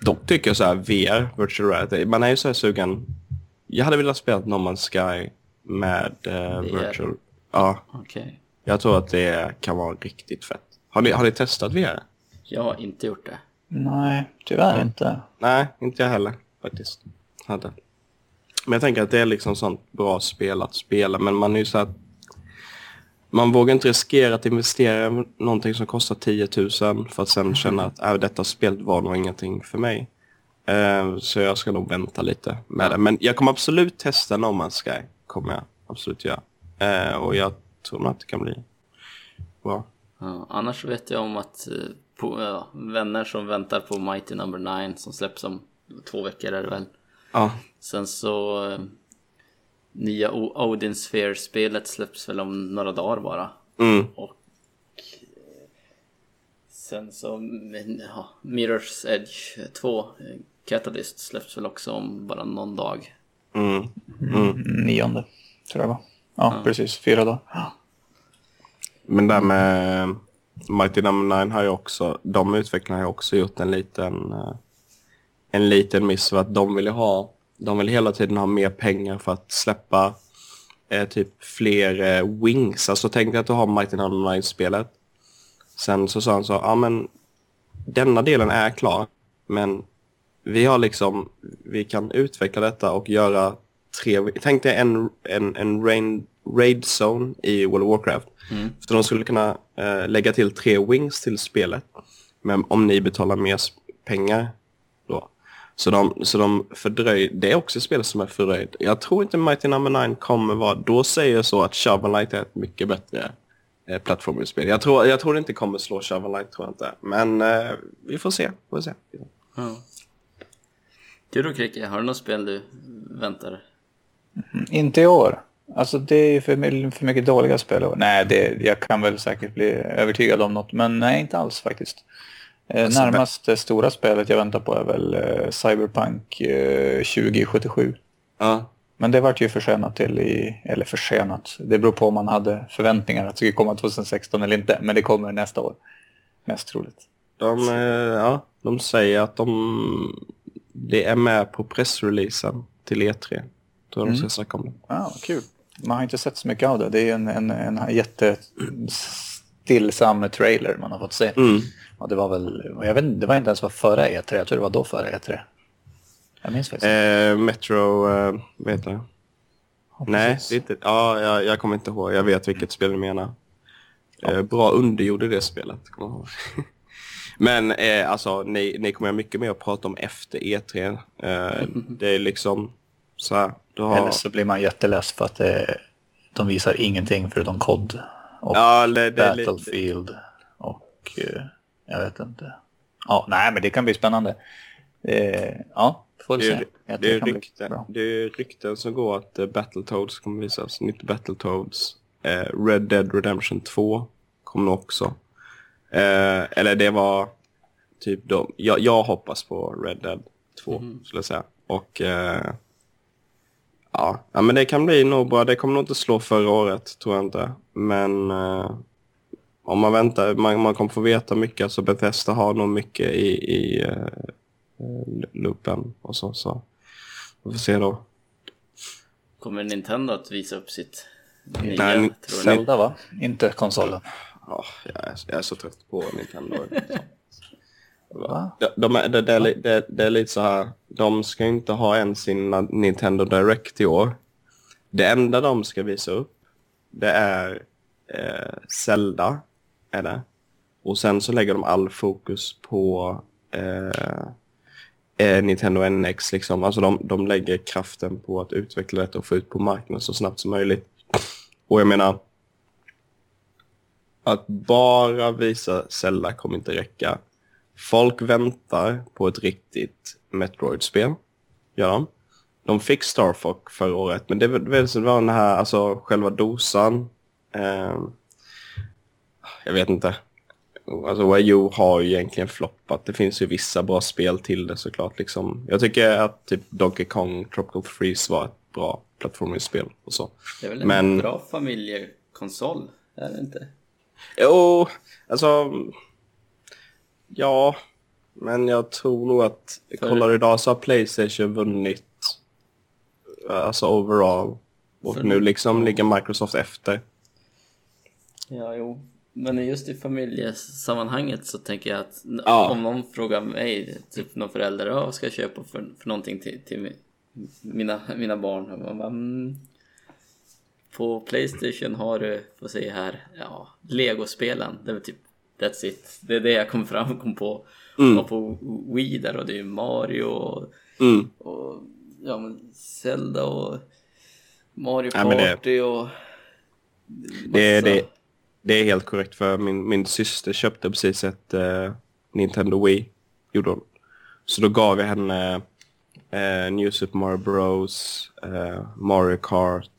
Dock tycker så här VR, virtual reality, man är ju så här sugen. Jag hade velat spela No Man's Sky med eh, virtual. Ja, Okej. jag tror att det kan vara riktigt fett. Har ni, har ni testat VR? Jag har inte gjort det. Nej, tyvärr inte. Nej, inte jag heller faktiskt. Hade. Men jag tänker att det är liksom sånt bra spel att spela, men man är ju så här man vågar inte riskera att investera i någonting som kostar 10 000 för att sen känna att äh, detta spelet var nog ingenting för mig. Eh, så jag ska nog vänta lite med det. Men jag kommer absolut testa No Man's Sky. Kommer jag absolut göra. Eh, och jag tror att det kan bli bra. Ja, annars vet jag om att eh, på, ja, vänner som väntar på Mighty Number 9 som släpps om två veckor är det väl. Ja, Sen så eh, nya Odin Sphere-spelet släpps väl om några dagar bara. mm, Och eh, sen så ja, Mirror's Edge 2 eh, Catalyst släpps väl också om bara någon dag. Mm, mm. Nionde, tror jag var. Ja, precis. Fyra dagar. Ja. Men där med Mighty Number 9 har ju också, de utvecklarna har ju också gjort en liten, eh, en liten miss för att de vill ha, de vill hela tiden ha mer pengar för att släppa eh, typ fler eh, wings. Alltså tänk dig att du har Mighty Number 9-spelet. Sen så sa han så, ja men denna delen är klar, men vi har liksom, vi kan utveckla detta och göra tre, tänk dig en, en, en rain, raid zone i World of Warcraft. Mm. Så de skulle kunna eh, lägga till tre wings till spelet. Men om ni betalar mer pengar då. Så de, så de fördröj, det är också ett spel som är fördröjt. Jag tror inte Mighty Number 9 kommer vara, då säger jag så att Shovel Knight är ett mycket bättre eh, plattformsspel. Jag tror, jag tror det inte kommer slå Shovel Knight, tror jag inte. Men eh, vi får se, får se. Ja. Du då Kricke, har du något spel du väntar? Inte i år. Alltså det är ju för, för mycket dåliga spel. Nej, det, jag kan väl säkert bli övertygad om något, men nej, inte alls faktiskt. Eh, Alltså, närmaste stora spelet jag väntar på är väl eh, Cyberpunk eh, 2077. Ja, Men det vart ju försenat till i, eller försenat, det beror på om man hade förväntningar att det skulle komma 2016 eller inte, men det kommer nästa år. Mest troligt. de, eh, ja, de säger att de, det är med på pressreleasen till E3. Tror jag de ska snacka om det. Ja, kul. Man har inte sett så mycket av det. Det är en, en, en jättestillsam trailer man har fått se. Mm. Och det var väl, jag vet det var inte ens var före E3, jag tror det var då före E3. Jag minns faktiskt Eh, Metro, eh, heter det? Ja, Nej, det är inte, ja, jag, jag kommer inte ihåg. Jag vet vilket spel du menar. Eh, bra undergjord i det spelet. kommer jag ihåg. *laughs* Men eh, alltså, ni, ni kommer ha mycket mer att prata om efter E3. Eh, *laughs* det är liksom så här. Har, Eller så blir man jätteless för att det, de visar ingenting förutom kod och ja, det, det är lite, Battlefield och eh, jag vet inte. Ja, nej, men det kan bli spännande. Eh, ja, får vi se. det, är rykten, det är rykten som går att uh, Battletoads kommer visas. Nytt Battletoads. Eh, Red Dead Redemption 2 kommer också. Eh, eller det var typ de. Jag, jag hoppas på Red Dead 2 skulle jag säga. Och eh, ja, ja, men det kan bli nog bra. Det kommer nog inte slå förra året tror jag inte. Men eh, om man väntar, man, man kommer få veta mycket. Så Bethesda har nog mycket i, i eh, loopen och så. så. Vi får se då. Kommer Nintendo att visa upp sitt nya, Nej? Zelda va? Inte konsolen. Ja, jag, är, jag är så trött på Nintendo. Va? de, de, det, är, li- det, det är lite så här. De ska inte ha en sin Nintendo Direct i år. Det enda de ska visa upp det är eh, Zelda. Är det. Och sen så lägger de all fokus på eh, eh, Nintendo NX. Liksom. Alltså de, de lägger kraften på att utveckla det och få ut på marknaden så snabbt som möjligt. Och jag menar, att bara visa Zelda kommer inte räcka. Folk väntar på ett riktigt Metroid-spel. Gör de. De fick Star Fox förra året, men det var, den här, alltså själva dosan. Eh, jag vet inte. Alltså U har ju egentligen floppat. Det finns ju vissa bra spel till det såklart. Liksom. Jag tycker att typ Donkey Kong Tropical Freeze var ett bra plattformsspel och så. Det är väl en Men- bra familjekonsol, är det inte? Jo, alltså... Ja, men jag tror nog att... För- Kollar idag så har Playstation vunnit alltså overall. Och För- nu liksom ligger Microsoft efter. Ja, jo. Men just i familjesammanhanget så tänker jag att Ja. om någon frågar mig, typ någon förälder, vad ska jag köpa för, för någonting till, till mi- mina, mina barn? Och Man bara, mm, på Playstation har du, får se här, ja, Lego-spelen. Det är typ, that's it. Det är det jag kom fram kom på. Mm. Och på Wii där och det är Mario och, Mm. och ja, men Zelda och Mario Ja, men det- Party och Det, massa- det, det är helt korrekt för min, min syster köpte precis ett eh, Nintendo Wii. Gjorde hon. Så då gav jag henne eh, New Super Mario Bros, eh, Mario Kart,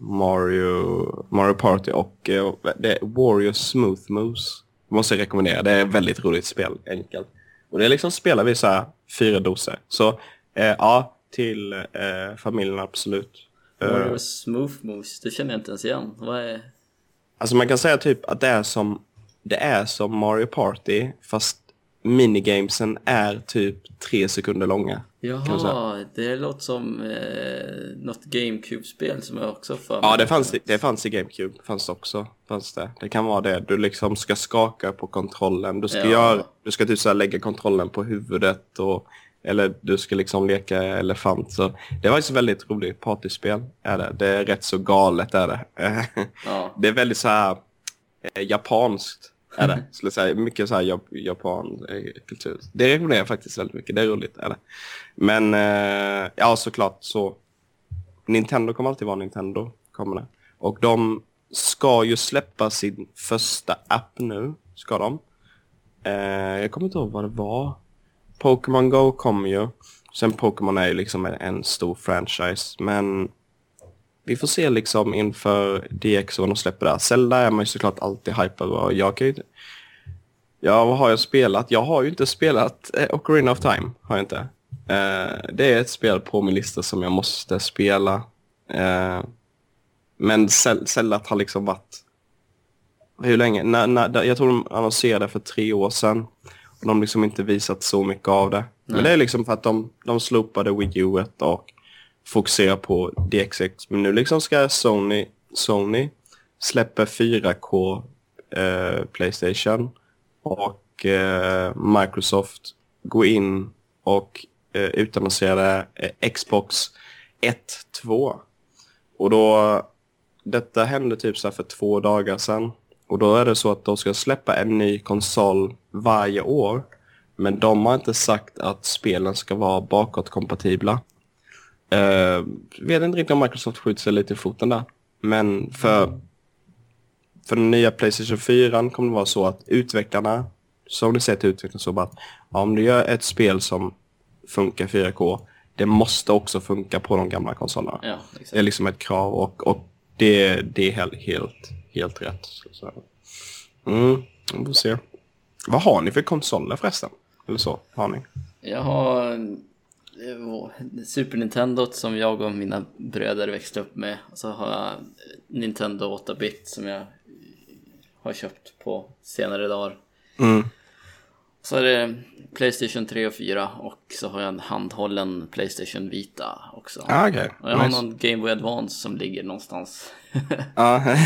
Mario, Mario Party och eh, det Wario Smooth Moves. Måste jag rekommendera. Det är ett väldigt roligt spel. Enkelt. Och det är liksom spelar vi så här fyra doser. Så eh, ja, till eh, familjen absolut. Eh, Mario Smooth Moves, det känner jag inte ens igen. Vad är... Alltså man kan säga typ att det är som, det är som Mario Party fast minigamesen är typ tre sekunder långa. Jaha, det låter som eh, något GameCube-spel som jag också för Ja, det fanns, det fanns i GameCube. Fanns också. Fanns det. det kan vara det. Du liksom ska skaka på kontrollen. Du ska, Ja. göra, du ska typ så lägga kontrollen på huvudet och Eller du ska liksom leka elefant. Så det var ett väldigt roligt partyspel. Är det. det är rätt så galet är det. Ja. *laughs* Det är väldigt så här eh, japanskt. Är det. *laughs* Skulle säga. Mycket så här jap Japan-kultur. Eh, det rekommenderar jag faktiskt väldigt mycket. Det är roligt. Är det. Men eh, ja såklart så. Nintendo kommer alltid vara Nintendo. Kommer det. Och de ska ju släppa sin första app nu. Ska de. Eh, jag kommer inte ihåg vad det var. Pokémon Go kommer ju. Sen Pokémon är ju liksom en, en stor franchise. Men vi får se liksom inför DX vad de släpper där. Zelda är man ju såklart alltid hypad och jag kan ju inte... Ja, vad har jag spelat? Jag har ju inte spelat eh, Ocarina of Time. Har jag inte. Eh, det är ett spel på min lista som jag måste spela. Eh, men Zel- Zelda har liksom varit... Hur länge? När, när, jag tror de annonserade för tre år sedan. Och de har liksom inte visat så mycket av det. Men det är liksom för att de, de slopade Wii U och fokusera på DXX. Men nu liksom ska Sony, Sony släppa 4K eh, Playstation och eh, Microsoft gå in och eh, utannonsera eh, Xbox 1, 2. Och då, detta hände typ så här för två dagar sedan. Och då är det så att de ska släppa en ny konsol varje år. Men de har inte sagt att spelen ska vara bakåtkompatibla. Uh, vet inte riktigt om Microsoft skjuter sig lite i foten där. Men för, för den nya Playstation 4 kommer det vara så att utvecklarna, som ni säger till utvecklarna, så bara att ja, om du gör ett spel som funkar 4K, det måste också funka på de gamla konsolerna. Ja, Det är liksom ett krav och, och det, det är helt, helt, helt rätt. Så. Mm, vi får se. Vad har ni för konsoler förresten? Eller så, har ni? Jag har Super Nintendo som jag och mina bröder växte upp med. Och så har jag Nintendo 8-bit som jag har köpt på senare dagar. Mm. Så är det Playstation 3 och 4 och så har jag en handhållen Playstation Vita också. Ah, okej. Och jag har Nice. någon Game Boy Advance som ligger någonstans. *laughs* Ja.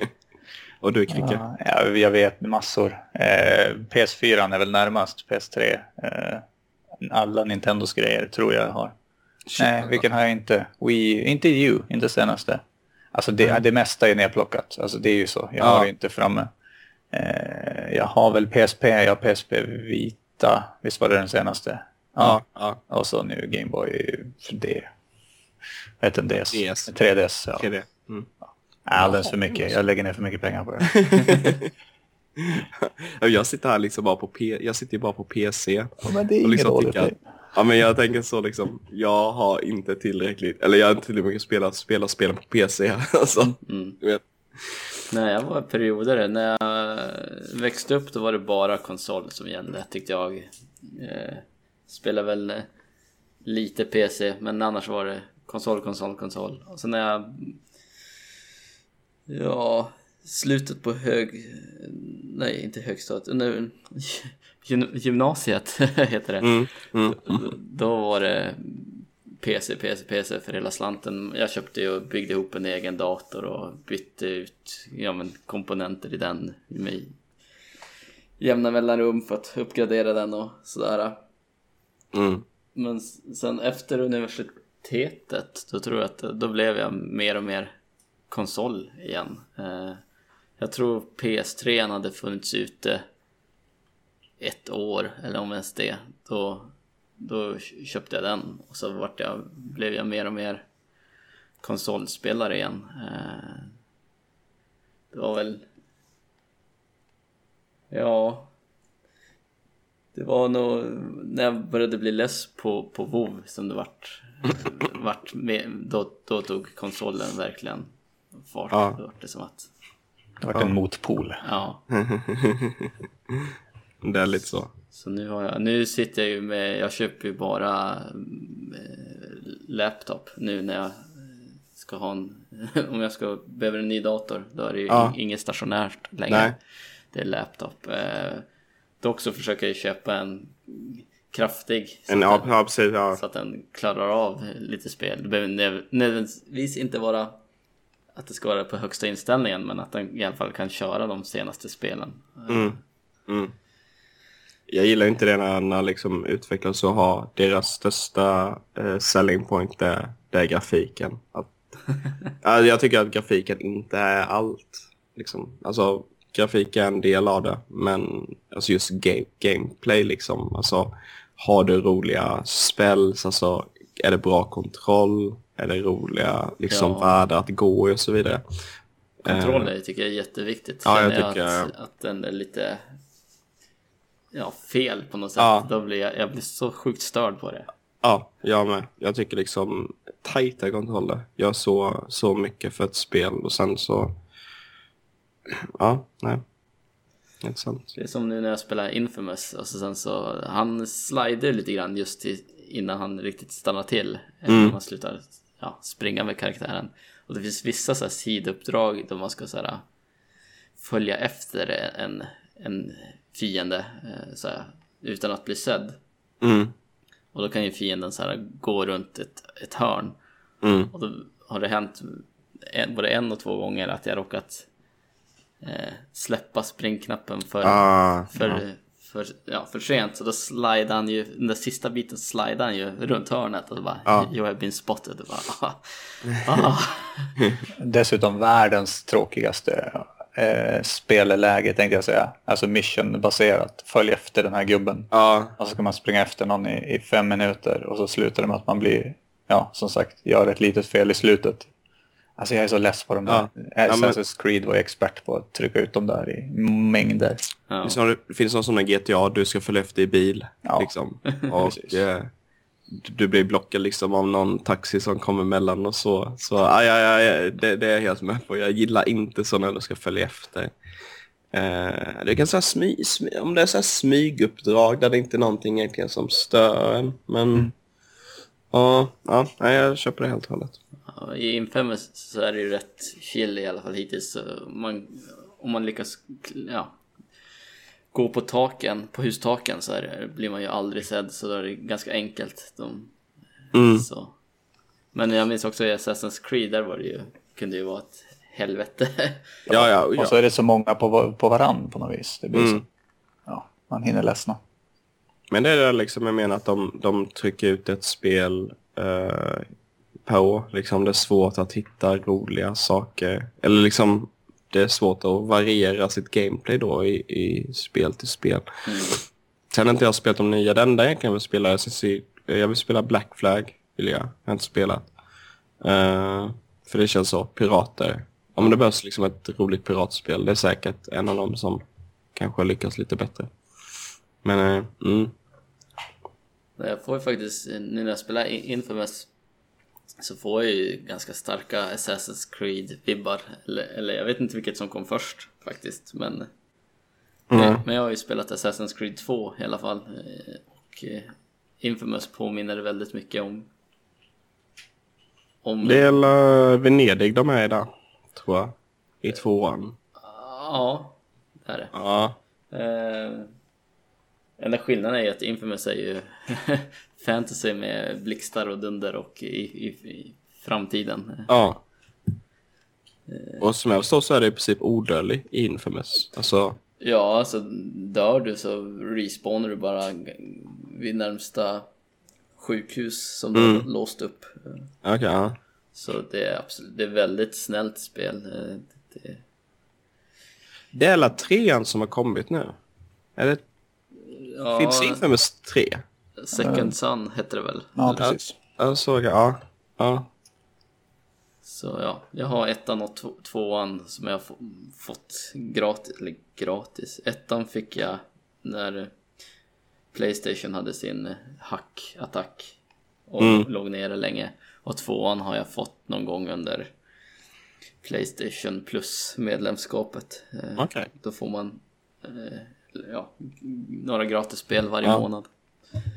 *laughs* och du, Kricke? Ja, ja, jag vet massor. Eh, PS4 är väl närmast, PS3. Eh, alla Nintendos grejer tror jag har. Nej, vilken har jag inte? Wii, inte U, inte senaste. Alltså det, det mesta är nedplockat. Alltså det är ju så. Jag Ja. har det inte framme. Eh, jag har väl PSP, jag har PSP Vita. Visst var det den senaste? Ja. ja. Och så nu Game Boy D. Heter den? DS? DS. 3DS. Ja. 3D. Mm. Alldeles för mycket. Jag lägger ner för mycket pengar på det. *laughs* *laughs* Jag sitter här liksom bara på P jag sitter ju bara på PC. Men det är Och inget liksom dåligt. att- Ja men jag tänker så liksom, jag har inte tillräckligt, eller jag har inte tillräckligt mycket spelat spela spelen på PC. *laughs* Alltså, Mm. du vet. Nej, jag var perioder. När jag växte upp då var det bara konsol som gällde tyckte jag. Eh, spelade väl lite PC, men annars var det konsol, konsol, konsol. Och sen när jag... Ja, slutet på hög... Nej, inte högstadiet. *laughs* Gym- gymnasiet *laughs* heter det. Mm, mm, Då var det PC, PC, PC för hela slanten. Jag köpte och byggde ihop en egen dator och bytte ut ja, men, komponenter i den med jämna mellanrum för att uppgradera den och sådär. mm. Men sen efter universitetet då tror jag att då blev jag mer och mer konsol igen. Jag tror PS3 hade funnits ute ett år eller om ens det. Då, då köpte jag den och så vart jag, blev jag mer och mer konsolspelare igen. Eh, Det var väl... Ja... Det var nog när jag började bli less på, på WoW som det vart, vart med, då, då tog konsolen verkligen fart. Ja. Då vart det som att, Det har varit en motpol. ja. Det är lite så. Så nu har jag, nu sitter jag ju med, jag köper ju bara eh, laptop nu när jag ska ha en, *laughs* om jag ska, behöver en ny dator, då är det ju Ja. inget stationärt längre. Nej. Det är laptop. Eh, dock så försöker jag köpa en kraftig. så En, att ja, den- ja, precis. Ja. Så att den klarar av lite spel. Det behöver nödvändigtvis inte vara att det ska vara på högsta inställningen men att den i alla fall kan köra de senaste spelen. Mm. Mm. Jag gillar inte det när, när liksom utvecklare så har deras största eh, selling point det, det är grafiken. Att, ja, *laughs* jag tycker att grafiken inte är allt. Liksom. Alltså, grafik är en del av det, men alltså just game, gameplay liksom. Alltså, har du roliga spells, alltså är det bra kontroll, är det roliga liksom, Ja. världar att gå i och så vidare. Kontroller tycker jag är jätteviktigt. Ja, jag tycker- att, att den är lite ja, fel på något sätt. Ja. Då blir jag, jag blir så sjukt störd på det. Ja, jag med. Jag tycker liksom tajta kontroller gör så, så mycket för ett spel och sen så... Ja, nej. Inte sant. Det är som nu när jag spelar Infamous och så sen så han slider lite grann just innan han riktigt stannar till. Mm. När man slutar ja, springa med karaktären. Och det finns vissa så här sidouppdrag där man ska så här, följa efter en, en fiende eh, så här, utan att bli sedd. Mm, Och då kan ju fienden så här, gå runt ett, ett hörn. mm, Och då har det hänt en, både en och två gånger att jag råkat eh, släppa springknappen för, ah, för, ja. För, ja, för sent. Så då slidar han ju, den där sista biten slidar han ju runt hörnet och bara Ja. You have been spotted. Och bara, ah, *laughs* ah. Dessutom världens tråkigaste eh, spelläge tänkte jag säga. Alltså missionbaserat. Följ efter den här gubben. Ja, Och så ska man springa efter någon i, i fem minuter och så slutar det med att man blir, ja som sagt, gör ett litet fel i slutet. Alltså jag är så less på de där. Ja. Ja, men- Assassin's Creed var ju expert på att trycka ut dem där i mängder. Ja. det, finns någon sån här GTA, du ska följa efter i bil. Ja. Liksom. *laughs* Och eh, du blir blockad liksom av någon taxi som kommer emellan och så. Så aj, aj, aj, det, det är jag helt med på. Jag gillar inte så när du ska följa efter. Eh, det kan säga smy, smy, om det är så här smyguppdrag där det inte är någonting egentligen som stör en. Men ja, ja, nej, jag köper det helt och hållet. I Infamous så är det ju rätt chill i alla fall hittills. Så Man, om man lyckas ja, gå på taken, på hustaken så är det, blir man ju aldrig sedd. Så då är det ganska enkelt. De, Mm. så. Men jag minns också i Assassin's Creed, där var det ju, kunde ju vara ett helvete. Ja, ja, Och så är det så många på, på varann på något vis. Det blir Mm. så, ja, man hinner ledsna. Men det är det liksom, jag menar att de, de trycker ut ett spel eh, år. Liksom det är svårt att hitta roliga saker. Eller liksom, det är svårt att variera sitt gameplay då i, i spel till spel. Sen har inte jag spelat de nya. Den där jag kan väl spela, jag vill spela Black Flag. Vill jag. jag har inte spelat. Eh, för det känns så, pirater. Om det behövs liksom ett roligt piratspel, det är säkert en av dem som kanske lyckas lite bättre. Men, eh, mm. Jag får ju faktiskt, nu när jag spelar Infamous så får jag ju ganska starka Assassin's Creed-vibbar. Eller, eller jag vet inte vilket som kom först faktiskt. Men, Mm. men jag har ju spelat Assassin's Creed 2 i alla fall. eh, Och eh, Infamous påminner väldigt mycket om... om Det är eh, Venedig de är där, tror jag. I tvåan. Ja, det är det. Ja. Eh, enda skillnaden är ju att Infamous är ju *laughs* fantasy med blixtar och dunder och i, i, i framtiden. ja. Och som jag förstår så är det i princip odödlig i Infamous. Alltså, Ja, alltså dör du så respawnar du bara vid närmsta sjukhus som du har låst upp. Okej, ja. Så det är absolut, det är väldigt snällt spel. Eh, Det, Det är alla trean som har kommit nu. Är det, ja, Finns Infamous 3? Second Sun hette det väl? Ja, precis. Jag såg, ja. Ja. Så ja, jag har ettan och två, tvåan som jag har få, fått gratis, eller gratis. Ettan fick jag när Playstation hade sin hackattack och låg nere länge. Och tvåan har jag fått någon gång under Playstation Plus medlemskapet. Eh, Okej. Då får man eh, ja, några gratisspel varje Ja. månad.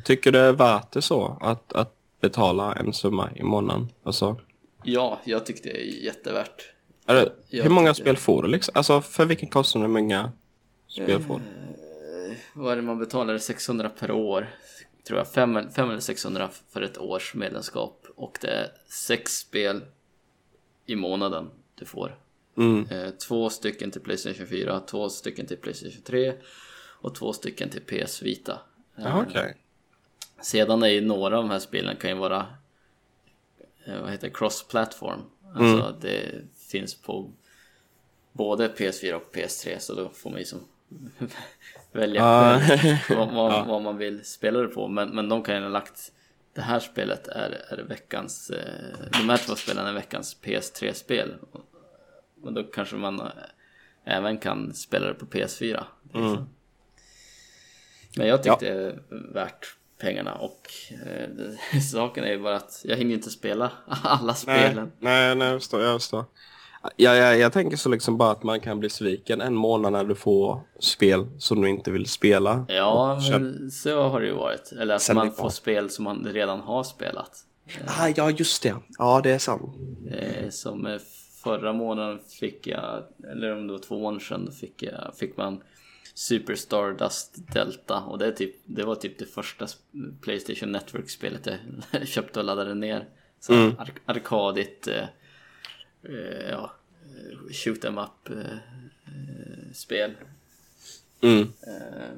Tycker du det är värt det så? Att, att betala en summa i månaden? Alltså, Ja, jag tyckte det är jättevärt. är det, hur många tycker- spel får du liksom? Alltså, för vilken kostnad hur många spel får du? vad är det man betalar? 600 per år. Tror jag. 5 eller 600 för ett års medlemskap. Och det är sex spel i månaden du får. Mm. Eh, två stycken till Playstation 4, två stycken till Playstation 3 och två stycken till PS Vita. Ja, okej. Sedan är ju några av de här spelen kan ju vara eh, vad heter cross-platform. Alltså det finns på både PS4 och PS3 så då får man ju som *laughs* välja Ah. vad, *laughs* vad, vad man vill spela det på. Men, men de kan ju ha lagt det här spelet är, är veckans, eh, de här två spelen är veckans PS3-spel. Men då kanske man eh, även kan spela det på PS4. liksom. Men jag tyckte det är värt pengarna och eh, *laughs* saken är ju bara att jag hinner inte spela *laughs* alla Nej, spelen. nej, nej, jag förstår. Jag, förstår. Ja, ja, jag tänker så liksom bara att man kan bli sviken en månad när du får spel som du inte vill spela. Ja, men så har det ju varit. Eller att man får spel som man redan har spelat. Ah, ja, just det. Ja, det är sant. Eh, som eh, förra månaden fick jag, eller om det var två månader sedan, fick, jag, fick man Super Stardust Delta och det, är typ, det var typ det första Playstation Network-spelet jag *laughs* köpte och laddade ner. Så Mm. ar- arkadigt, eh, eh, ja, eh, shoot em up eh, eh, spel. Mm. Eh,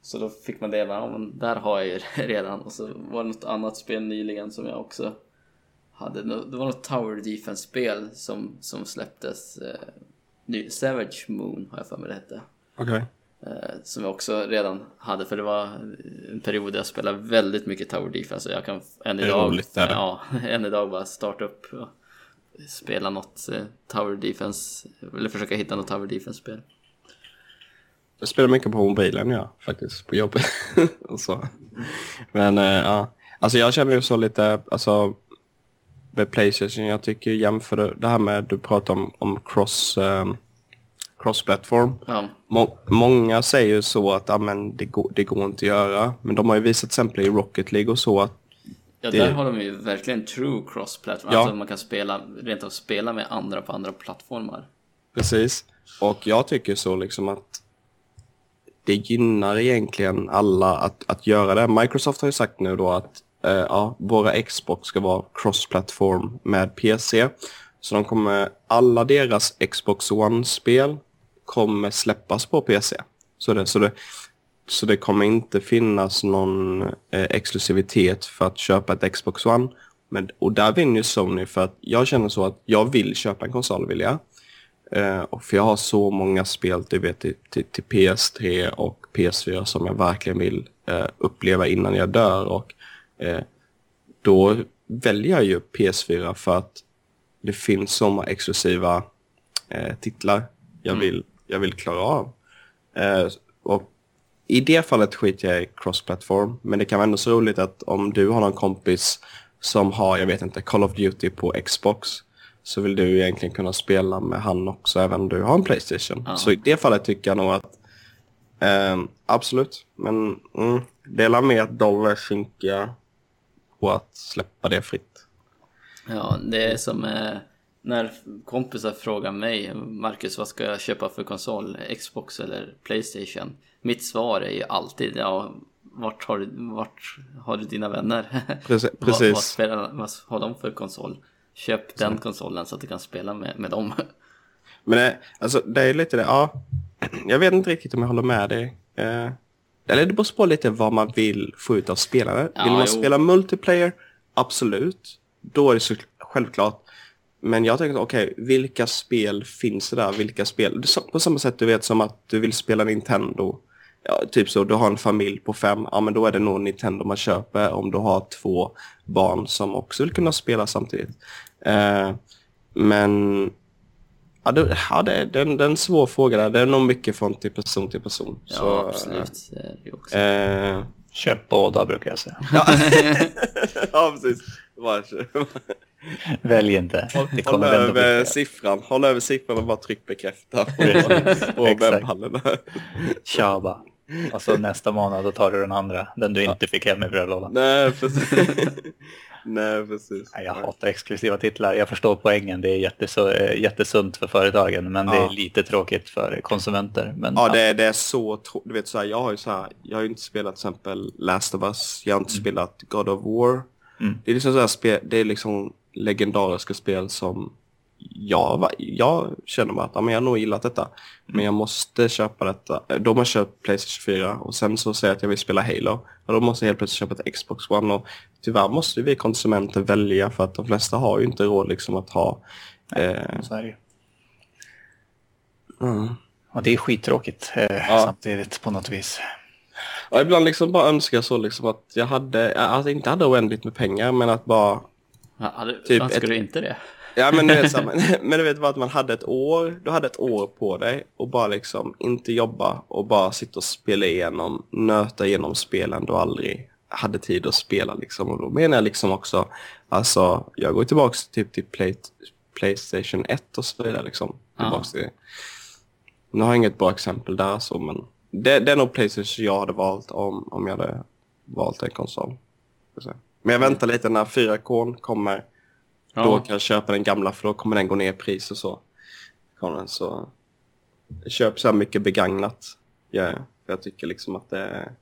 Så då fick man det, ja, men där har jag ju *laughs* redan. Och så var det något annat spel nyligen som jag också hade. Det var något Tower Defense-spel som, som släpptes. Savage Moon har jag för mig det hette. Okej. Eh, som jag också redan hade för det var en period där jag spelade väldigt mycket Tower Defense. Jag kan än idag, roligt, ja, *laughs* än idag bara starta upp och spela något eh, Tower Defense. Eller försöka hitta något Tower Defense-spel. Jag spelar mycket på mobilen, ja, faktiskt, på jobbet. *laughs* och så. Men, eh, ja. Alltså jag känner ju så lite, alltså, med Playstation, jag tycker jämför det- det här med, du pratar om, om cross, um, cross-platform. Ja, Må många säger ju så att ah, men det, går, det går inte att göra. Men de har ju visat till exempel i Rocket League och så att Ja, Det- där har de ju verkligen true cross-platform. Ja. Alltså man kan spela, rent av spela med andra på andra plattformar. Precis. Och jag tycker så liksom att det gynnar egentligen alla att, att göra det. Microsoft har ju sagt nu då att eh, ja, våra Xbox ska vara cross-platform med PC. Så de kommer, alla deras Xbox One-spel kommer släppas på PC. Så det, så det, så det kommer inte finnas någon eh, exklusivitet för att köpa ett Xbox One. Men, och där vinner ju Sony för att jag känner så att jag vill köpa en konsol vill jag. Eh, och för jag har så många spel du vet, till, till, till PS3 och PS4 som jag verkligen vill eh, uppleva innan jag dör. Och eh, då väljer jag ju PS4 för att det finns så många exklusiva eh, titlar jag, vill, jag vill klara av. Eh, och i det fallet skiter jag i cross-platform. Men det kan vara ändå så roligt att om du har någon kompis som har, jag vet inte, Call of Duty på Xbox så vill du egentligen kunna spela med han också även om du har en Playstation. Ja. Så i det fallet tycker jag nog att ehm, absolut, men mm, dela med dollar synka på att släppa det fritt. Ja, det är som eh, när kompisar frågar mig, Marcus vad ska jag köpa för konsol? Xbox eller Playstation? Mitt svar är ju alltid, ja, vart har du, vart har du dina vänner? *laughs* Precis. vad, vad, spelar, vad har de för konsol? Köp den konsolen så att du kan spela med, med dem. *laughs* Men det, alltså, det är lite det, ja. *clears throat* Jag vet inte riktigt om jag håller med dig. Eh, eller det beror på lite vad man vill få ut av spelare. Ja, vill man jo. spela multiplayer? Absolut. Då är det så självklart. Men jag tänker, okej, vilka spel finns det där? Vilka spel? På samma sätt du vet som att du vill spela Nintendo. Ja, typ så, du har en familj på fem, ja men då är det nog Nintendo man köper om du har två barn som också vill kunna spela samtidigt. Eh, men Ja, det, ja det, det, är en- det är en svår fråga där. Det är nog mycket från till person till person. Ja, Så, absolut. Också. Eh, Köp båda brukar jag säga. ja, *laughs* precis. Välj inte. Det håll över siffran. Håll över siffran och bara tryck bekräfta *laughs* på, webbhallen. Tja bara. Och så nästa månad då tar du den andra. Den du inte fick hem i brevlådan. Nej, precis. Nej, precis. Jag hatar exklusiva titlar. Jag förstår poängen. Det är jättesu eh, jättesunt för företagen. Men det Ja. är lite tråkigt för konsumenter. Men, Ja, det, är- det är så tro- Du vet så här, jag har ju så här, jag har ju inte spelat till exempel Last of Us. Jag har inte spelat God of War. Mm. Det är liksom så här spel, det är liksom legendariska spel som jag, jag känner bara att ja, men jag har nog gillat detta. Men jag måste köpa detta. Eh, Då har köpt Playstation 4 och sen så säger jag att jag vill spela Halo. Och då måste jag helt plötsligt köpa ett Xbox One. Och tyvärr måste vi konsumenter välja för att de flesta har ju inte råd liksom att ha... Eh, Så är det ju. mm. Och det är skittråkigt eh, Ja. samtidigt på något vis. Ja, ibland liksom bara önskar så liksom att jag hade, jag inte hade oändligt med pengar men att bara Ja, hade, Typ önskar ett- du inte det? Ja men du vet, så *laughs* men, men du vet bara att man hade ett år, du hade ett år på dig och bara liksom inte jobba och bara sitta och spela igenom, nöta igenom spelen du aldrig hade tid att spela liksom. Och då menar jag liksom också, alltså jag går tillbaka typ till Play, Playstation 1 och så vidare liksom. Tillbaks till, nu har jag inget bra exempel där så men det, det är nog Playstation jag hade valt om, om jag hade valt en konsol. Men jag väntar lite när 4K kommer. Ja. Då kan jag köpa den gamla för då kommer den gå ner i pris och så. Kommer så jag köper så här mycket begagnat. Ja, för jag tycker liksom att det är...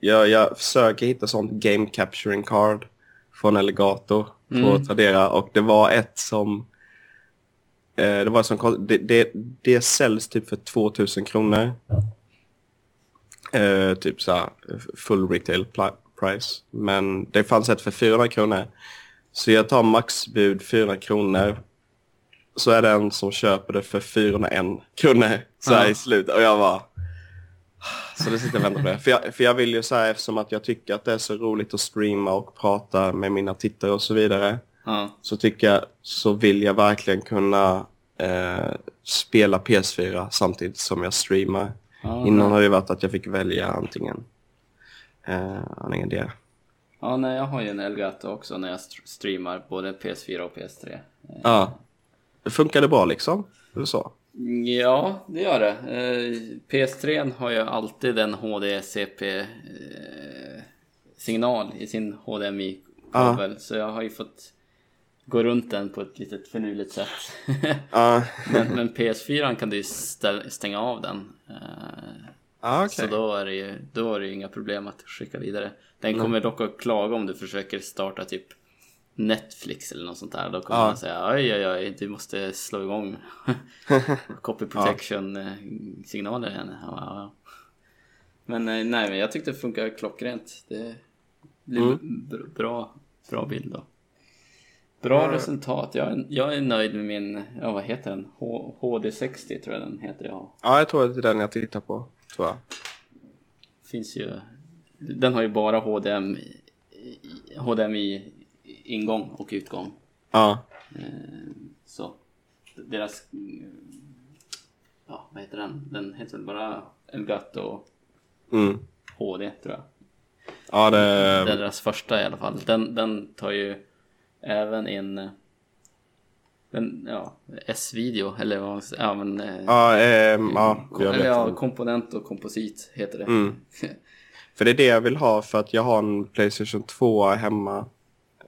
Jag, jag försöker hitta sånt game capturing card från Elgato på Mm. Tradera och det var ett som... Eh, det var som det, det, det säljs typ för 2000 kronor. Eh, typ så här full retail price. Men det fanns ett för 400 kronor. Så jag tar maxbud 400 kronor. Så är det en som köper det för 401 kronor så här Ja. i slutet. Och jag bara... Så det sitter jag och väntar på det. För jag, för jag vill ju så här eftersom att jag tycker att det är så roligt att streama och prata med mina tittare och så vidare. Ja. Så tycker jag, så vill jag verkligen kunna eh, spela PS4 samtidigt som jag streamar. Ja, Innan har det varit att jag fick välja antingen, eh, antingen det. Ja, nej, jag har ju en Elgato också när jag st- streamar både PS4 och PS3. Ja. Det funkade bra liksom? Eller så? Ja, det gör det. Eh, PS3 har ju alltid en HDCP-signal i sin HDMI-kabel. Så jag har ju fått gå runt den på ett litet finurligt sätt. *laughs* Men, men PS4 kan du ju stänga av den. Eh, ah, okej. Så då är, det ju, då är det inga problem att skicka vidare. Den kommer dock att klaga om du försöker starta typ Netflix eller något sånt där. Då kommer Ja. den säga oj oj oj du måste slå igång *laughs* copy protection eh, signaler igen. Ja. Men eh, nej men jag tyckte det funkar klockrent. Det blir Mm. bra, bra bild då. Bra resultat. Jag är, jag är nöjd med min, ja vad heter den? H- HD60 tror jag den heter jag har. Ja, jag tror det är den jag tittar på. Tror jag. finns ju Den har ju bara HDMI HDMI ingång och utgång Ja, Så deras Ja vad heter den? Den heter väl bara Elgato mm. HD tror jag Ja, Det är det... deras första i alla fall Den, den tar ju även eh, den, ja, S-video eller vad man säger, ja men eh, Ja, ehm, ja, kom, jag eller ja, vet. komponent och komposit heter det Mm. *laughs* För det är det jag vill ha för att jag har en Playstation 2 hemma.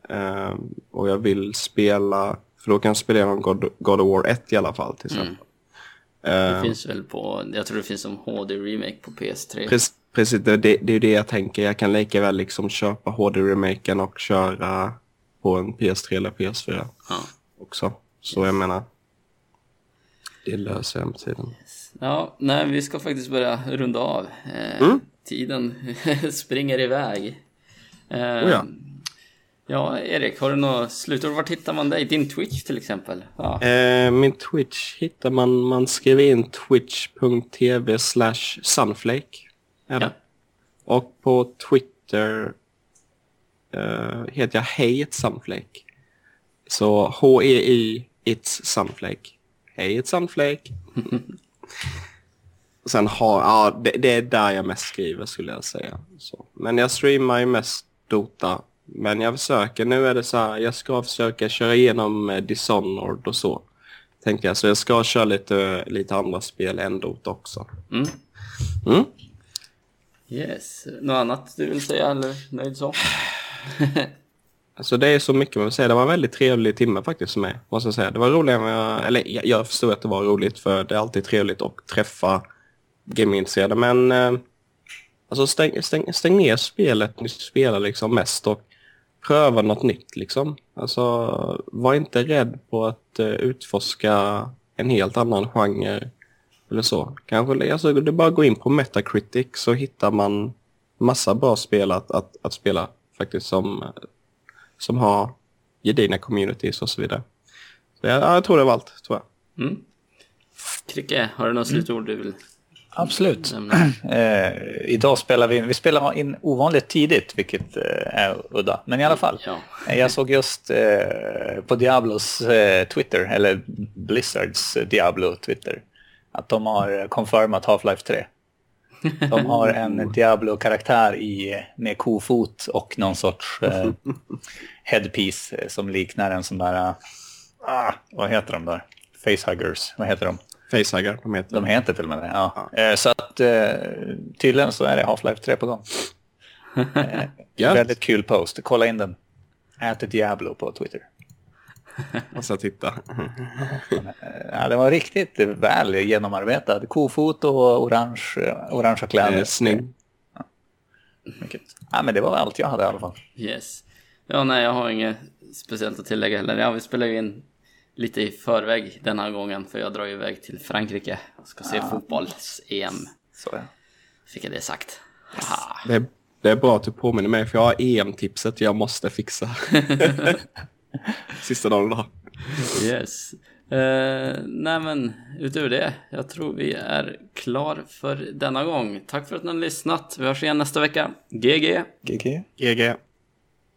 ehm, och jag vill spela, för då kan jag spela igenom God, God of War 1 i alla fall till exempel. Det Ehm, finns väl på, jag tror det finns som HD-remake på PS3 Precis, precis det, det, det är det jag tänker. Jag kan lika väl liksom köpa HD-remaken och köra på en PS3 eller PS4 Ja. också. Så jag menar, det löser jag med tiden. Ja, nej, vi ska faktiskt börja runda av. Eh, Mm. Tiden *laughs* springer iväg. Eh, Oh ja. ja, Erik, har du något slutord? Vart hittar man dig? Din Twitch till exempel? Ja, Eh, min Twitch hittar man, man skriver in twitch.tv slash sunflake. Det. Och på Twitter eh, heter jag ett Sunflake. Så H-E-I It's Sunflake. Hej ett Sunflake. *laughs* Sen har, ja det, det är där jag mest skriver skulle jag säga. Så. Men jag streamar ju mest Dota. Men jag försöker, nu är det så här, jag ska försöka köra igenom eh, Dishonored och så. Tänkte jag, så jag ska köra lite, lite andra spel än Dota också. mm. Mm? yes. Något annat du vill säga eller nöjd så? *laughs* Alltså det är så mycket man vill säga. Det var en väldigt trevlig timme faktiskt för mig. Måste jag säga. Det var roligare än jag... Eller jag, jag förstod att det var roligt för det är alltid trevligt att träffa gamingintresserade. Men... Eh, alltså stäng, stäng, stäng ner spelet ni spelar liksom mest och pröva något nytt liksom. Alltså, var inte rädd på att eh, utforska en helt annan genre eller så. Kanske, alltså, det är bara att gå in på Metacritic så hittar man massa bra spel att, att, att spela faktiskt som, som har gedigna communities och så vidare. Så jag, jag tror det var allt, tror jag. Mm. Kricke, har du något slutord du vill Absolut. *clears throat* Eh, idag spelar vi, vi spelar in ovanligt tidigt, vilket eh, är udda. Men i alla fall. Ja. Eh, jag såg just eh, på Diablos eh, Twitter, eller Blizzards Diablo Twitter, att de har confirmat Half-Life 3. De har en Diablo-karaktär i, med kofot och någon sorts eh, *laughs* headpiece eh, som liknar en sån där... Ah, vad heter de där? Facehuggers, vad heter de? Facehugger, de heter De heter till och med det, ja. Eh, Så att eh, tydligen så är det Half-Life 3 på gång. *laughs* Väldigt kul post, kolla in den. Ät Diablo på Twitter. *laughs* Och så titta. Ja, det var riktigt väl genomarbetad. Kofot och orange, orangea kläder. Eh, snygg. Ja, men det var allt jag hade i alla fall. Yes. Ja, nej, jag har inget speciellt att tillägga heller. Ja, vi spelar ju in lite i förväg denna gången för jag drar ju iväg till Frankrike och ska se fotbolls-EM. Så, ja. Fick jag det sagt. Haha. Det är, det är bra att du påminner mig för jag har EM-tipset jag måste fixa. *laughs* *laughs* Sista dagen idag. Yes. Eh, nej men utöver det, jag tror vi är klar för denna gång. Tack för att ni har lyssnat. Vi hörs igen nästa vecka. GG! GG. GG.